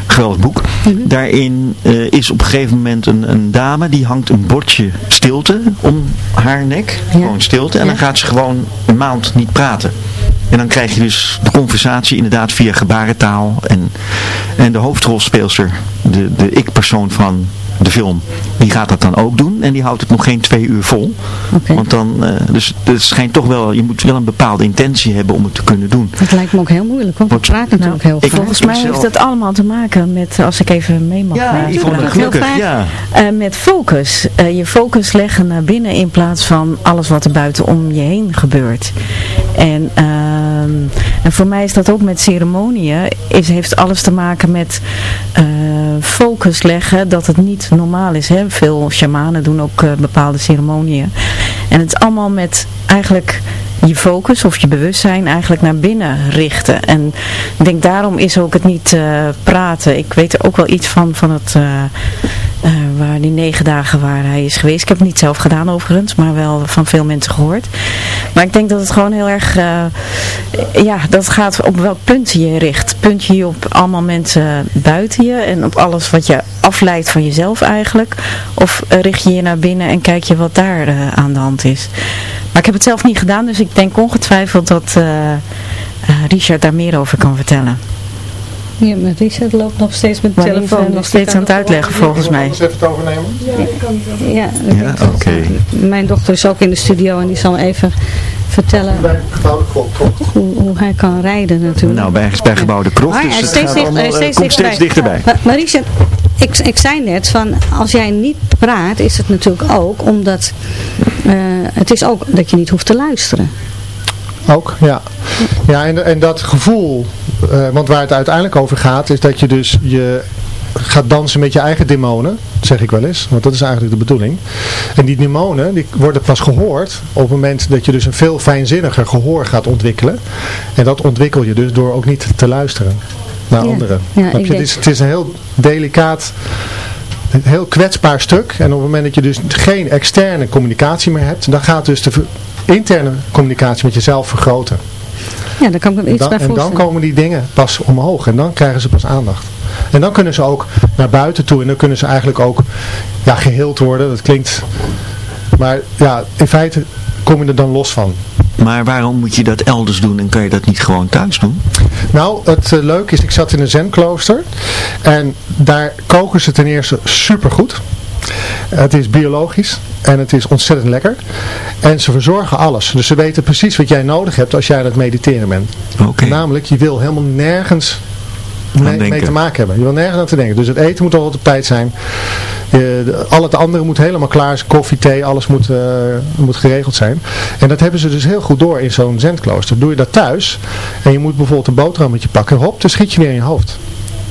S3: Geweldig boek. Daarin eh, is op een gegeven moment een, een dame die hangt een bordje stilte om haar nek. Gewoon stilte. En dan gaat ze gewoon een maand niet praten. En dan krijg je dus de conversatie inderdaad via gebarentaal. En, en de hoofdrolspeelster, de, de ik-persoon van de film, die gaat dat dan ook doen. En die houdt het nog geen twee uur vol. Want dan, eh, dus het schijnt toch wel, je moet wel een bepaalde intentie hebben om het te kunnen doen.
S4: Dat lijkt me ook heel moeilijk, want we praten natuurlijk heel vaak.
S8: Volgens mij heeft dat allemaal te maken met, als ik even mee mag
S3: Ja,
S8: heel
S3: gelukkig,
S8: fijn.
S3: ja.
S8: Eh, met focus. Eh, je focus leggen naar binnen in plaats van alles wat er buiten om je heen gebeurt. En, ehm, en voor mij is dat ook met ceremonieën, is, heeft alles te maken met eh, focus leggen, dat het niet normaal is. Hè? Veel shamanen doen ook eh, bepaalde ceremonieën. En het is allemaal met eigenlijk je focus of je bewustzijn eigenlijk naar binnen richten. En ik denk daarom is ook het niet eh, praten. Ik weet er ook wel iets van, van het, eh, waar die negen dagen waar hij is geweest. Ik heb het niet zelf gedaan overigens, maar wel van veel mensen gehoord. Maar ik denk dat het gewoon heel erg, ja, dat gaat op welk punt je je richt. Punt je je op allemaal mensen buiten je en op alles wat je afleidt van jezelf eigenlijk. Of eh, richt je je naar binnen en kijk je wat daar eh, aan de hand is. Maar ik heb het zelf niet gedaan, dus ik denk ongetwijfeld dat eh, Richard daar meer over kan vertellen.
S4: Ja, maar Richard loopt nog steeds met de
S8: Maar
S4: telefoon.
S8: Nog
S4: dus die
S8: steeds
S4: kan
S8: aan het uitleggen volgens mij.
S9: even het overnemen?
S4: Ja,
S3: Ja, oké.
S4: mijn dochter is ook in de studio en die zal even vertellen hoe, hoe hij kan rijden natuurlijk.
S3: Nou, bij, gebouwde krocht.
S4: Maar
S3: dus
S4: hij
S3: het
S4: steeds
S3: gaat
S4: dicht-
S3: allemaal,
S4: hij
S3: eh,
S4: steeds
S3: komt steeds dichterbij.
S4: Maar, maar Richard, ik, ik zei net van als jij niet praat is het natuurlijk ook omdat eh, het is ook dat je niet hoeft te luisteren.
S9: Ook, ja. Ja, en, en dat gevoel, want waar het uiteindelijk over gaat, is dat je dus je gaat dansen met je eigen demonen, zeg ik wel eens, want dat is eigenlijk de bedoeling. En die demonen, die worden pas gehoord op het moment dat je dus een veel fijnzinniger gehoor gaat ontwikkelen. En dat ontwikkel je dus door ook niet te luisteren naar
S4: Ja.
S9: anderen.
S4: Ja,
S9: je? Het, is, het is een heel delicaat een heel kwetsbaar stuk. En op het moment dat je dus geen externe communicatie meer hebt, dan gaat dus de interne communicatie met jezelf vergroten.
S4: Ja, daar kan ik me
S9: En
S4: iets
S9: dan,
S4: bij
S9: en dan komen die dingen pas omhoog en dan krijgen ze pas aandacht. En dan kunnen ze ook naar buiten toe en dan kunnen ze eigenlijk ook ja, geheeld worden. Dat klinkt... Maar ja, in feite kom je er dan los van.
S3: Maar waarom moet je dat elders doen en kan je dat niet gewoon thuis doen?
S9: Nou, het eh, leuke is, ik zat in een zenklooster en daar koken ze ten eerste supergoed. Het is biologisch en het is ontzettend lekker. En ze verzorgen alles. Dus ze weten precies wat jij nodig hebt als jij aan het mediteren bent. Namelijk, je wil helemaal nergens mee, te maken hebben. Je wil nergens aan te denken. Dus het eten moet al op tijd zijn. Je, de- al het andere moet helemaal klaar zijn. Koffie, thee, alles moet, eh, moet geregeld zijn. En dat hebben ze dus heel goed door in zo'n zendklooster. Doe je dat thuis en je moet bijvoorbeeld een boterhammetje pakken. Hop, dan schiet je weer in je hoofd.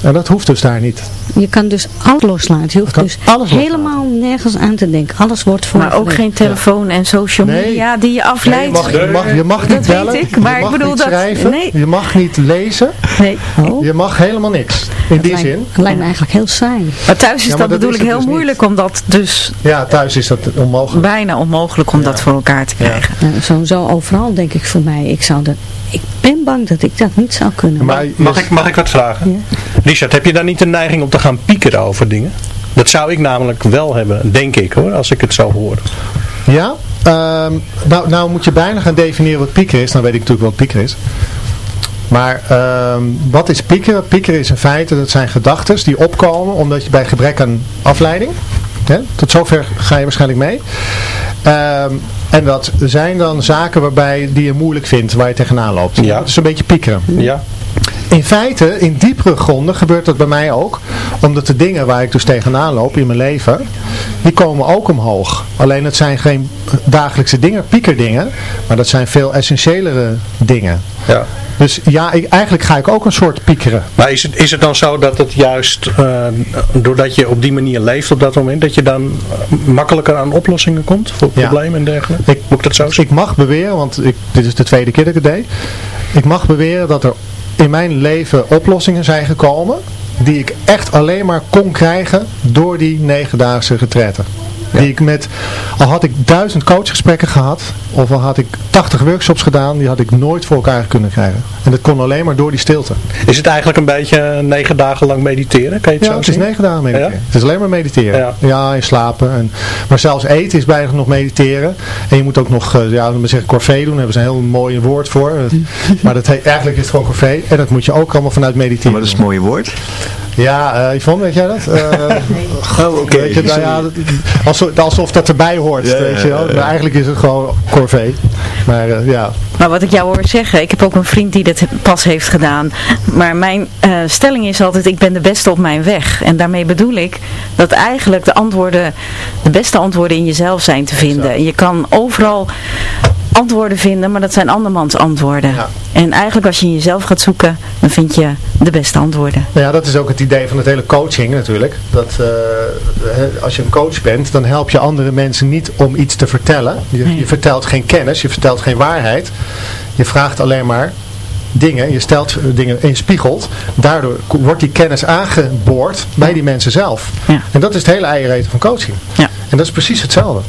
S9: En dat hoeft dus daar niet.
S4: Je kan dus alles loslaten. Je hoeft dus helemaal nergens aan te denken. Alles wordt voor
S8: Maar ook geen telefoon en social
S9: Nee.
S8: media die je
S9: Nee,
S8: afleidt.
S9: je, mag, je, mag, je mag
S8: Dat
S9: niet bellen,
S8: weet ik, maar
S9: je mag
S8: ik bedoel
S9: niet
S8: dat...
S9: schrijven,
S8: Nee.
S9: je mag niet lezen,
S8: Nee.
S9: je mag helemaal niks. In die
S4: lijkt,
S9: zin.
S4: Het lijkt me eigenlijk heel saai.
S8: Maar thuis is
S9: Ja, maar
S8: dat bedoel ik heel
S9: dus niet.
S8: moeilijk om dat dus
S9: Ja, thuis is dat onmogelijk.
S8: bijna onmogelijk om dat voor elkaar te krijgen.
S4: Nou, sowieso overal denk ik voor mij. Ik, zou dat, ik ben bang dat ik dat niet zou kunnen.
S6: Mag ik, mag ik wat vragen? Richard, heb je daar niet de neiging om te gaan piekeren over dingen? Dat zou ik namelijk wel hebben, denk ik hoor, als ik het zo hoor.
S9: Ja, ehm, nou, nou moet je bijna gaan definiëren wat piekeren is. Dan weet ik natuurlijk wat piekeren is. Maar ehm, wat is piekeren? Piekeren is in feite, dat zijn gedachten die opkomen omdat je bij gebrek aan afleiding, hè, tot zover ga je waarschijnlijk mee. Ehm, en dat zijn dan zaken waarbij die je moeilijk vindt, waar je tegenaan loopt.
S6: Ja.
S9: Dat is een beetje piekeren.
S6: Ja.
S9: In feite, in diepere gronden gebeurt dat bij mij ook. Omdat de dingen waar ik dus tegenaan loop in mijn leven, die komen ook omhoog. Alleen het zijn geen dagelijkse dingen, piekerdingen, maar dat zijn veel essentiëlere dingen.
S6: Ja.
S9: Dus ja, ik, eigenlijk ga ik ook een soort piekeren.
S6: Maar is het, is het dan zo dat het juist, eh, doordat je op die manier leeft op dat moment, dat je dan eh, makkelijker aan oplossingen komt voor
S9: Ja.
S6: problemen en dergelijke?
S9: Ik,
S6: Moet ik dat zo zeggen?
S9: ik mag beweren, want ik, dit is de tweede keer dat ik het deed. Ik mag beweren dat er in mijn leven oplossingen zijn gekomen die ik echt alleen maar kon krijgen door die negendaagse Die ik met, al had ik duizend coachgesprekken gehad, of al had ik 80 workshops gedaan, die had ik nooit voor elkaar kunnen krijgen. En dat kon alleen maar door die stilte.
S6: Is het eigenlijk een beetje negen dagen lang mediteren? Kan je het
S9: Ja,
S6: zo
S9: het is negen dagen mediteren.
S6: Ja?
S9: Het is alleen maar mediteren.
S6: Ja.
S9: Ja, en slapen. En, maar zelfs eten is bijna nog mediteren. En je moet ook nog, eh, ja, dan zeggen corvée doen. Daar hebben ze een heel mooi woord voor. Maar dat heet, eigenlijk is het gewoon corvée. En dat moet je ook allemaal vanuit mediteren.
S3: Wat is het mooie woord?
S9: Ja, eh Yvonne, weet jij dat? Eh,
S3: Oh, oké.
S9: nou ja, dat- alsof, alsof dat erbij hoort,
S3: Ja,
S9: weet je wel.
S3: ja.
S9: Maar eigenlijk is het gewoon corvée. Maar eh, ja,
S8: Maar wat ik jou hoor zeggen, ik heb ook een vriend die dit pas heeft gedaan. Maar mijn eh, stelling is altijd, ik ben de beste op mijn weg. En daarmee bedoel ik dat eigenlijk de antwoorden, de beste antwoorden in jezelf zijn te vinden. Je kan overal antwoorden vinden, maar dat zijn andermans antwoorden. En eigenlijk als je in jezelf gaat zoeken, dan vind je de beste antwoorden.
S9: Nou ja, dat is ook het idee van het hele coaching natuurlijk. Dat eh, als je een coach bent, dan help je andere mensen niet om iets te vertellen. Je, je vertelt geen kennis, je vertelt geen waarheid. Je vraagt alleen maar dingen, je stelt eh, dingen en je spiegelt. Daardoor wordt die kennis aangeboord bij die mensen zelf. En dat is het hele eiereten van coaching. En dat is precies hetzelfde.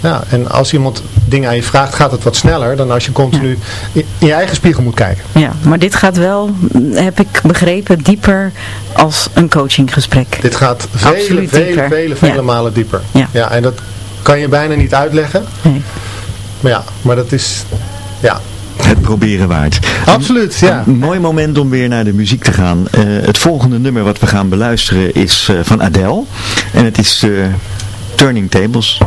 S8: Ja.
S9: en als iemand dingen aan je vraagt, gaat het wat sneller dan als je continu in, in je eigen spiegel moet kijken.
S8: Ja, maar dit gaat wel, heb ik begrepen, dieper als een coachinggesprek.
S9: Dit gaat vele,
S8: Absoluut
S9: vele,
S8: dieper.
S9: vele, vele
S8: Ja.
S9: malen dieper.
S8: Ja.
S9: en dat kan je bijna niet uitleggen.
S8: Nee.
S9: Maar ja, maar dat is, ja.
S3: Het proberen waard.
S9: Absoluut, ja.
S3: Een mooi moment om weer naar de muziek te gaan. Eh, het volgende nummer wat we gaan beluisteren is eh, van Adele. En het is eh, Turning Tables.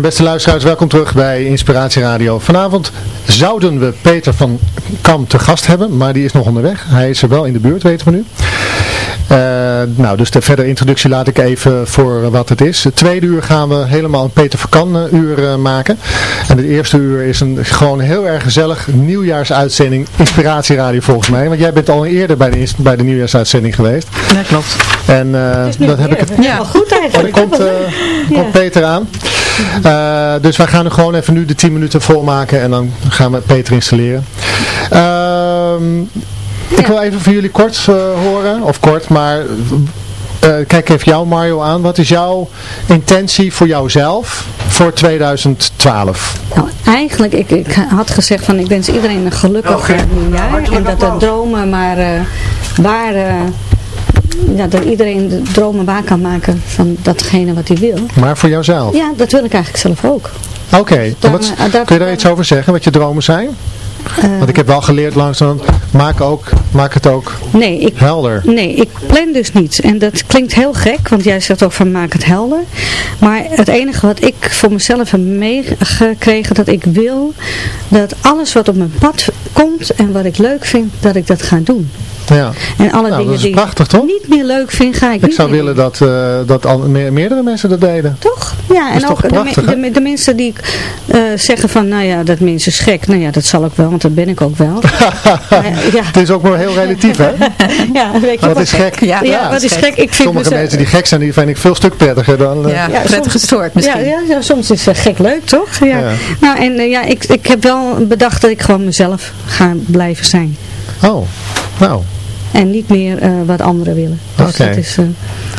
S9: En beste luisteraars, welkom terug bij Inspiratie Radio. Vanavond zouden we Peter van Kam te gast hebben, maar die is nog onderweg. Hij is er wel in de buurt, weten we nu. Eh, nou, dus de verdere introductie laat ik even voor wat het is. Het tweede uur gaan we helemaal een Peter van Kan eh, uur eh, maken. En het eerste uur is een gewoon heel erg gezellig nieuwjaarsuitzending Inspiratieradio volgens mij. Want jij bent al eerder bij de, bij de nieuwjaarsuitzending geweest.
S8: Ja, klopt.
S9: En eh, dat heb ik het...
S4: Ja, goed eigenlijk.
S9: Oh, er komt, eh, komt Peter aan. Eh, dus wij gaan nu gewoon even nu de 10 minuten volmaken en dan gaan we Peter installeren. Ehm, ik wil even van jullie kort eh, horen, of kort, maar eh, kijk even jou Mario aan. Wat is jouw intentie voor jouzelf voor 2012?
S4: Nou, eigenlijk, ik, ik had gezegd van ik wens iedereen een gelukkig eh, nieuwjaar. En dat de dromen maar eh, waar, eh, ja, dat iedereen de dromen waar kan maken van datgene wat hij wil.
S9: Maar voor jouzelf?
S4: Ja, dat wil ik eigenlijk zelf ook.
S9: Oké,
S4: daar-
S9: kun je daar iets over zeggen, wat je dromen zijn?
S4: Eh,
S9: Want ik heb wel geleerd langzaam, maak, ook, maak het ook
S4: Nee, ik,
S9: helder.
S4: nee, ik plan dus niet. En dat klinkt heel gek, want jij zegt ook van maak het helder. Maar het enige wat ik voor mezelf heb meegekregen, dat ik wil dat alles wat op mijn pad komt en wat ik leuk vind, dat ik dat ga doen.
S9: Ja.
S4: En alle
S9: Nou,
S4: dingen
S9: dat is
S4: die
S9: prachtig, toch?
S4: ik niet meer leuk vind, ga ik,
S9: Ik
S4: niet
S9: zou
S4: meer
S9: willen dat, eh, dat al, meer, meerdere mensen dat deden.
S4: Toch? Ja, en
S9: toch
S4: ook de,
S9: prachtig,
S4: me-
S9: hè?
S4: de, de mensen die eh, zeggen van, nou ja, dat mens is gek. Nou ja, dat zal ik wel, want dat ben ik ook wel. Maar ja,
S9: Het is ook maar heel relatief, hè?
S4: ja, weet je
S9: Wat is gek?
S4: Ja, wat is gek? Ik vind
S9: Sommige mensen die gek zijn, die vind ik veel stuk prettiger dan... eh,
S8: Ja,
S4: Ja,
S8: prettig
S4: soms-
S8: gestoord misschien.
S4: Ja, ja, ja, soms is het gek leuk, toch? Ja. Nou, en eh, ja, ik, ik heb wel bedacht dat ik gewoon mezelf ga blijven zijn.
S9: Oh, nou.
S4: En niet meer eh, wat anderen willen. Dus dat is, eh,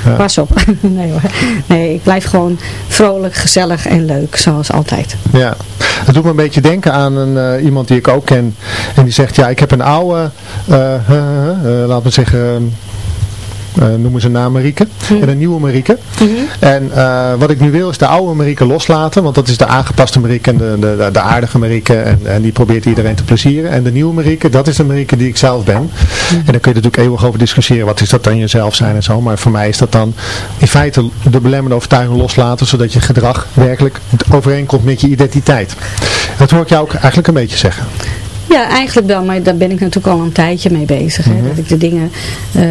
S9: Ja.
S4: pas op. nee hoor. Nee, ik blijf gewoon vrolijk, gezellig en leuk, zoals altijd.
S9: Ja, het doet me een beetje denken aan een, eh, iemand die ik ook ken. En die zegt, ja, ik heb een oude, laten we zeggen, noemen ze naam Marieke. En een nieuwe Marieke. En eh, wat ik nu wil is de oude Marieke loslaten. Want dat is de aangepaste Marieke en de, de, de, aardige Marieke. En, en die probeert iedereen te plezieren. En de nieuwe Marieke, dat is de Marieke die ik zelf ben. En daar kun je natuurlijk eeuwig over discussiëren. Wat is dat dan jezelf zijn en zo. Maar voor mij is dat dan in feite de belemmerende overtuiging loslaten. Zodat je gedrag werkelijk overeenkomt met je identiteit. Dat hoor ik jou ook eigenlijk een beetje zeggen.
S4: Ja, eigenlijk wel, maar daar ben ik natuurlijk al een tijdje mee bezig.
S9: Mhm.
S4: hè. Dat ik de dingen eh,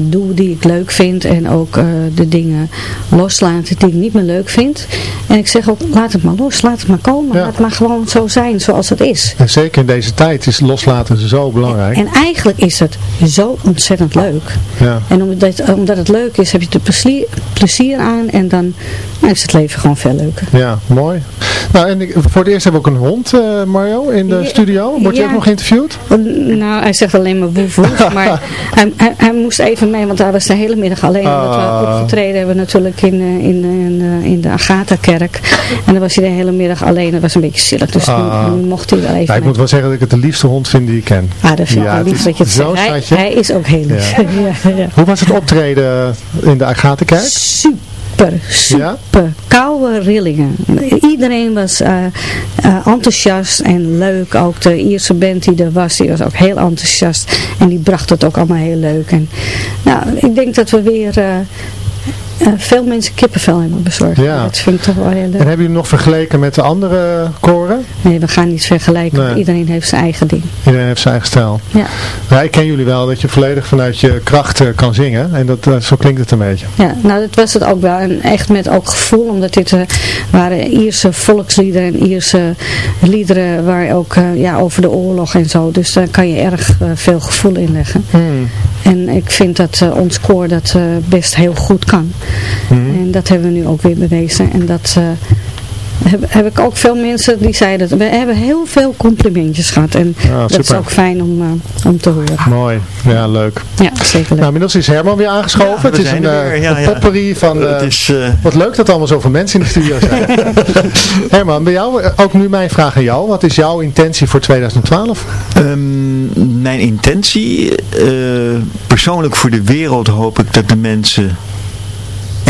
S4: doe die ik leuk vind en ook eh, de dingen loslaat die ik niet meer leuk vind. En ik zeg ook, laat het maar los, laat het maar komen,
S9: Ja.
S4: laat het maar gewoon zo zijn zoals het is.
S9: En zeker in deze tijd is loslaten zo belangrijk.
S4: En eigenlijk is het zo ontzettend leuk.
S9: Ja.
S4: En omdat, omdat het leuk is, heb je er plezier, plezier aan en dan nou, is het leven gewoon veel leuker.
S9: Ja, mooi. Nou, en ik, voor het eerst hebben we ook een hond, eh, Mario, in de
S4: Ja,
S9: studio. Word je
S4: ja.
S9: ook nog geïnterviewd?
S4: Nou, hij zegt alleen maar woef woef, maar hij, hij, hij moest even mee, want hij was de hele middag alleen. Omdat
S9: Ah.
S4: we opgetreden hebben natuurlijk in, eh, in, in, eh, in de Agatha-kerk. En dan was hij de hele middag alleen, dat was een beetje zielig. Dus
S9: Ah.
S4: nu mocht hij wel even
S9: Nou, ik
S4: mee.
S9: moet wel zeggen dat ik het de liefste hond vind die ik ken.
S4: Ah, dat vind ik
S9: het
S4: lief dat je het zegt. Hij, hij is ook heel lief.
S9: Ja.
S4: Ja. Ja,
S9: Hoe was het optreden in de Agatenkerk?
S4: Super, super. Koude rillingen. Iedereen was eh, eh, enthousiast en leuk. Ook de Ierse band die er was, die was ook heel enthousiast. En die bracht het ook allemaal heel leuk. En, nou, ik denk dat we weer veel mensen kippenvel hebben bezorgd.
S9: Ja.
S4: Dat vind ik toch wel heel leuk.
S9: En hebben jullie nog vergeleken met de andere koren?
S4: Nee, we gaan niet vergelijken.
S9: Nee.
S4: Iedereen heeft zijn eigen ding.
S9: Iedereen heeft zijn eigen stijl.
S4: Ja.
S9: Ja, ik ken jullie wel dat je volledig vanuit je kracht eh, kan zingen. En dat, eh, zo klinkt het een beetje.
S4: Ja, nou dat was het ook wel. En echt met ook gevoel, omdat dit eh, waren Ierse volksliederen en Ierse liederen waar ook ja, over de oorlog en zo. Dus daar kan je erg veel gevoel in leggen.
S9: Hmm.
S4: En ik vind dat ons koor dat best heel goed kan. En dat hebben we nu ook weer bewezen. En dat eh, heb, heb ik ook veel mensen die zeiden, dat we hebben heel veel complimentjes gehad. En
S9: Ja,
S4: dat is ook fijn om, eh, om te horen.
S9: Mooi. Ja, leuk.
S4: Ja, zeker leuk.
S9: Nou, inmiddels is Herman weer aangeschoven.
S3: Ja, we
S9: het is
S3: zijn
S9: een, eh,
S3: weer. Ja,
S9: een
S3: ja.
S9: van... eh,
S3: Het is, eh,
S9: Wat leuk dat er allemaal zoveel mensen in de studio zijn. Herman, bij jou, ook nu mijn vraag aan jou. Wat is jouw intentie voor 2012?
S3: Ehm, mijn intentie, eh, persoonlijk voor de wereld hoop ik dat de mensen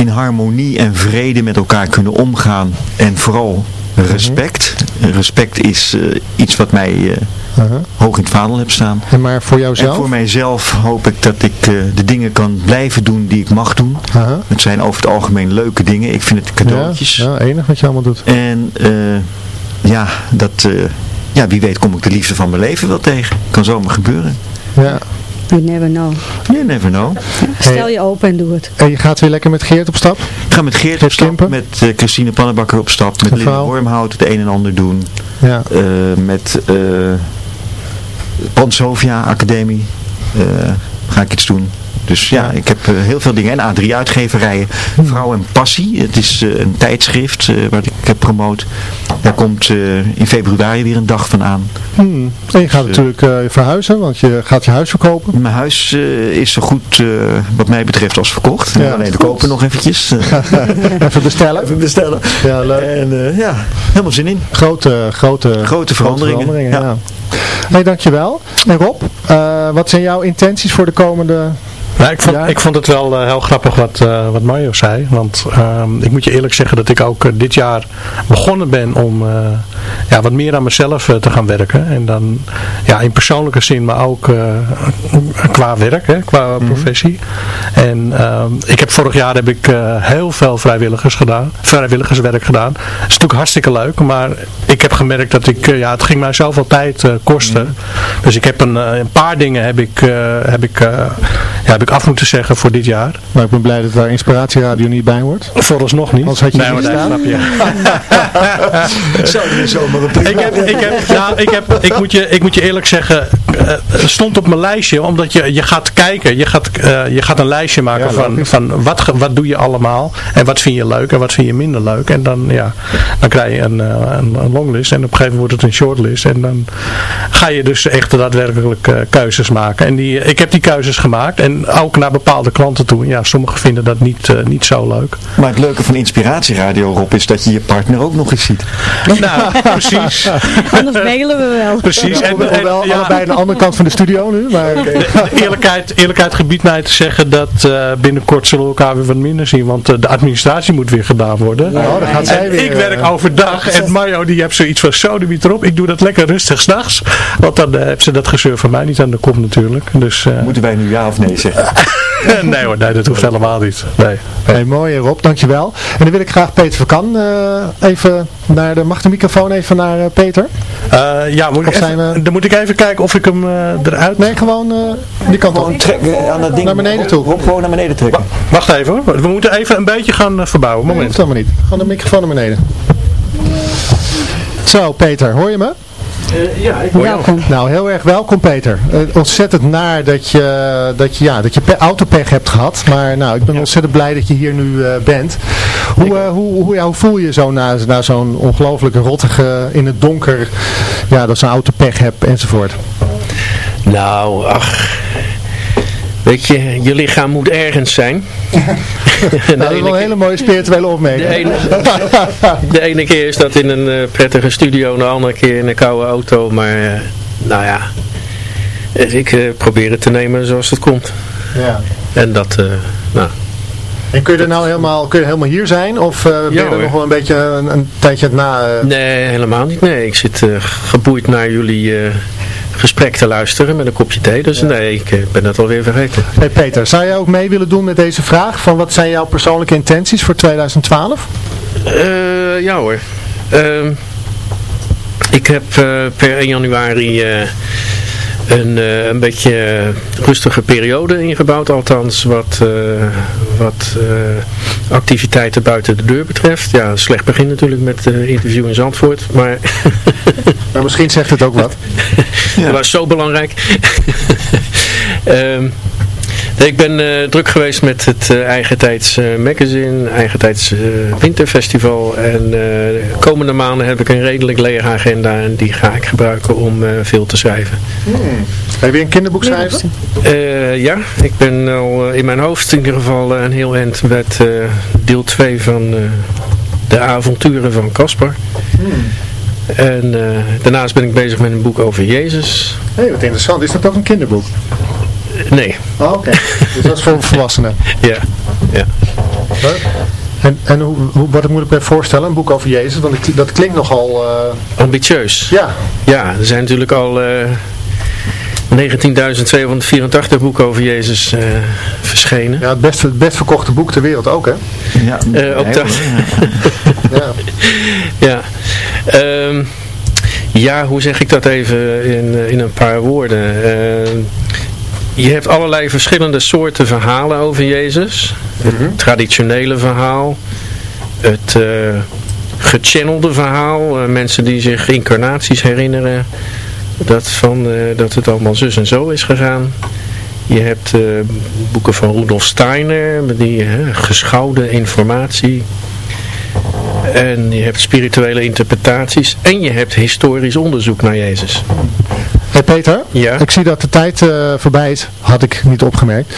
S3: in harmonie en vrede met elkaar kunnen omgaan. En vooral respect. Respect is eh, iets wat mij eh,
S9: Uh-huh.
S3: hoog in het vaandel heb staan.
S9: En maar voor jouzelf?
S3: En voor mijzelf hoop ik dat ik eh, de dingen kan blijven doen die ik mag doen.
S9: Uh-huh.
S3: Het zijn over het algemeen leuke dingen. Ik vind het cadeautjes.
S9: Ja, ja, enig wat je allemaal doet.
S3: En eh, ja, dat, eh, ja, wie weet kom ik de liefde van mijn leven wel tegen. Kan zomaar gebeuren.
S9: Ja.
S4: You never know.
S3: You never know.
S4: Stel je open en doe het.
S9: En je gaat weer lekker met Geert op stap?
S3: Ik ga met Geert op stap, met eh, Christine Pannenbakker op stap, met
S9: Mevrouw.
S3: Wormhout het een en ander doen.
S9: Ja.
S3: Eh, met eh Pansovia Academie eh, ga ik iets doen. Dus ja, ik heb eh, heel veel dingen. En A3 uitgeverijen. Vrouw en Passie. Het is eh, een tijdschrift eh, wat ik heb promoot. Daar komt in februari weer een dag van aan.
S9: Hmm. En je gaat natuurlijk eh, verhuizen, want je gaat je huis verkopen.
S3: Mijn huis is zo goed wat mij betreft als verkocht.
S9: Ja,
S3: Alleen de kopen nog eventjes.
S9: Even bestellen.
S3: Even bestellen.
S9: Ja, leuk.
S3: En ja, helemaal zin in.
S9: Grote, grote,
S3: Grote veranderingen,
S9: ja.
S3: ja.
S9: Hey, dankjewel. En Rob, wat zijn jouw intenties voor de komende...
S6: Nou, ik, vond,
S9: Ja.
S6: ik vond het wel eh, heel grappig wat, eh, wat Mario zei. Want ehm, ik moet je eerlijk zeggen dat ik ook eh, dit jaar begonnen ben om ja, wat meer aan mezelf te gaan werken. En dan ja, in persoonlijke zin, maar ook qua werk, hè, qua professie. En ehm, ik heb vorig jaar heb ik heel veel vrijwilligers gedaan, vrijwilligerswerk gedaan. Dat is natuurlijk hartstikke leuk, maar ik heb gemerkt dat ik, ja, het ging mij zoveel tijd kosten. Dus ik heb een, een paar dingen heb ik, heb ik, ja, heb ik af moeten zeggen voor dit jaar.
S9: Maar ik ben blij dat daar Inspiratieradio niet bij wordt.
S6: Vooralsnog niet.
S9: Anders had je
S6: Nee,
S9: niet
S6: maar snap je.
S3: Zou zomaar op
S6: ik heb, ik heb, nou, ik heb, ik moet je, ik moet je eerlijk zeggen, stond op mijn lijstje, omdat je, je gaat kijken, je gaat, eh, je gaat een lijstje maken
S9: Ja,
S6: van, van wat, wat doe je allemaal en wat vind je leuk en wat vind je minder leuk. En dan, ja, dan krijg je een, eh, een, een longlist en op een gegeven moment wordt het een shortlist en dan ga je dus echt daadwerkelijk eh, keuzes maken. En die, ik heb die keuzes gemaakt en ook naar bepaalde klanten toe. Ja, sommigen vinden dat niet, eh, niet zo leuk.
S3: Maar het leuke van Inspiratieradio, Rob, is dat je je partner ook nog eens ziet.
S6: Nou, precies.
S4: Anders mailen we wel.
S6: Precies. En, en,
S9: Hoewel
S6: ja,
S9: allebei andere kant van de studio nu, maar...
S6: De eerlijkheid, eerlijkheid gebiedt mij te zeggen dat eh, binnenkort zullen we elkaar weer wat minder zien. Want eh, de administratie moet weer gedaan worden.
S9: Nou, dan gaat zij weer,
S6: ik werk
S9: eh,
S6: overdag en Mario die heeft zoiets van zo de erop. Ik doe dat lekker rustig s'nachts. Want dan heeft ze dat gezeur van mij niet aan de kop natuurlijk. Dus, eh,
S3: Moeten wij nu ja of nee zeggen?
S6: nee hoor, nee, dat hoeft helemaal niet. Nee.
S9: Hey, mooi Rob, dankjewel. En dan wil ik graag Peter Verkan eh even naar de... Mag de microfoon even naar Peter?
S6: Eh, ja, moet ik
S9: zijn
S6: dan moet ik even kijken of ik hem eh, eruit...
S9: Nee, gewoon eh, die kant op.
S3: Trekken aan dat ding.
S9: Naar beneden toe.
S3: Rob, gewoon naar beneden trekken.
S6: Wacht even hoor, we moeten even een beetje gaan eh, verbouwen.
S9: Nee,
S6: Moment.
S9: hoeft helemaal niet. Gewoon de microfoon naar beneden. Zo, Peter, hoor je me?
S6: ja, ik
S4: Welkom.
S9: Nou, heel erg welkom Peter. Eh, ontzettend naar dat je, dat je, ja, dat je pe- autopech hebt gehad. Maar nou, ik ben ontzettend blij dat je hier nu eh, bent. Hoe, eh, hoe, hoe, ja, hoe voel je je zo na, na zo'n ongelooflijke rottige in het donker, ja, dat ze een autopech hebt enzovoort?
S11: Nou, ach. Weet je, je lichaam moet ergens zijn.
S9: Nou, dat is wel een hele mooie spirituele opmerking.
S11: De ene, de ene keer is dat in een eh, prettige studio, de andere keer in een koude auto. Maar, eh, nou ja, eh, ik probeer het te nemen zoals het komt.
S9: Ja.
S11: En dat, eh, nou,
S9: En kun je er nou helemaal, kun je helemaal hier zijn? Of eh, ben je er nog wel een beetje een, een tijdje het na? eh,
S11: nee, helemaal niet. Nee, ik zit eh, geboeid naar jullie eh, gesprek te luisteren met een kopje thee. Dus nee, ik eh, ben dat alweer vergeten.
S9: Hey Peter, zou jij ook mee willen doen met deze vraag? Van wat zijn jouw persoonlijke intenties voor 2012?
S11: Eh, ja hoor. Ehm, ik heb eh, per 1 januari een, eh, een beetje rustige periode ingebouwd. Althans wat, eh, wat eh, activiteiten buiten de deur betreft. Ja, een slecht begin natuurlijk met het interview in Zandvoort. Maar
S9: Maar misschien zegt het ook wat.
S11: dat was zo belangrijk. Ehm, nee, ik ben eh, druk geweest met het eh, Eigentijds eh, Magazine, Eigentijds Winterfestival. En eh, de komende maanden heb ik een redelijk lege agenda en die ga ik gebruiken om eh, veel te schrijven.
S9: Ga je weer een kinderboek schrijven?
S11: Eh, ja, ik ben al in mijn hoofd in ieder geval een heel eind met eh, deel 2 van eh, de avonturen van Caspar. En eh, daarnaast ben ik bezig met een boek over Jezus.
S9: Hé, wat interessant. Is dat ook een kinderboek?
S11: Nee.
S9: Oh, oké. dus dat is voor volwassenen.
S11: Ja. ja.
S9: Leuk. En, en hoe, hoe, wat moet ik me voorstellen, een boek over Jezus? Want ik- dat klinkt nogal... eh,
S11: Ambitieus.
S9: Ja.
S11: Ja, er zijn natuurlijk al eh 19.284 boeken over Jezus eh, verschenen.
S9: Ja, het best, het best verkochte boek ter wereld ook, hè?
S12: Ja,
S11: Eh, ook dat.
S9: ja.
S11: ja. Ehm, ja, hoe zeg ik dat even in, in een paar woorden? Je hebt allerlei verschillende soorten verhalen over Jezus. Het traditionele verhaal. Het eh gechannelde verhaal. eh, mensen die zich incarnaties herinneren. Dat, van, eh, dat het allemaal zus en zo is gegaan. Je hebt boeken van Rudolf Steiner. met Die geschouwde informatie. En je hebt spirituele interpretaties. En je hebt historisch onderzoek naar Jezus.
S9: Hey Peter,
S11: Ja?
S9: ik zie dat de tijd eh, voorbij is. Had ik niet opgemerkt.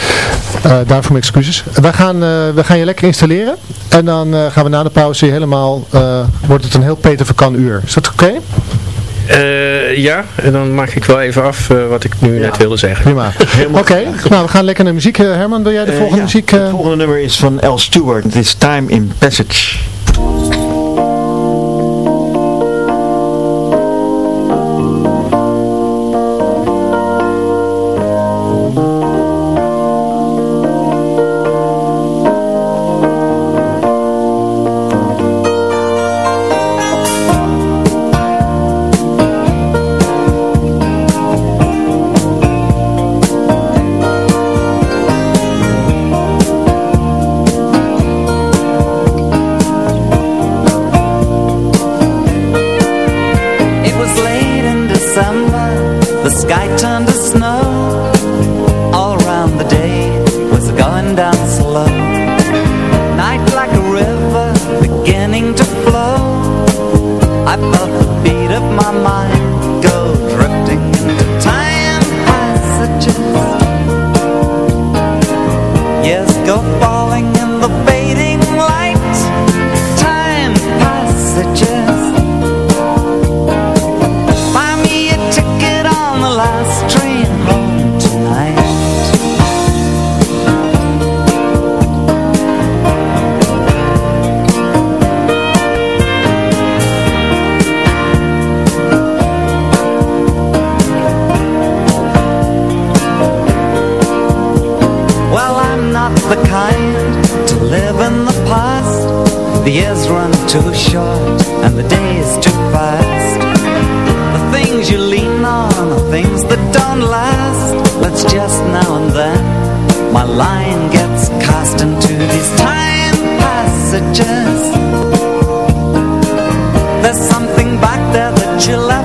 S9: Eh, daarvoor mijn excuses. Wij gaan, eh, we gaan je lekker installeren. En dan eh, gaan we na de pauze helemaal... eh, wordt het een heel Peter van Kan uur. Is dat oké?
S11: Eh, ja, en dan maak ik wel even af eh, wat ik nu net wilde zeggen.
S9: Prima. Oké, nou we gaan lekker naar muziek. Herman, wil jij de volgende
S12: ja,
S9: muziek...
S12: Het volgende nummer is van L. Stewart. Het is Time in Passage.
S13: Just now and then my line gets cast into these time passages. There's something back there that you left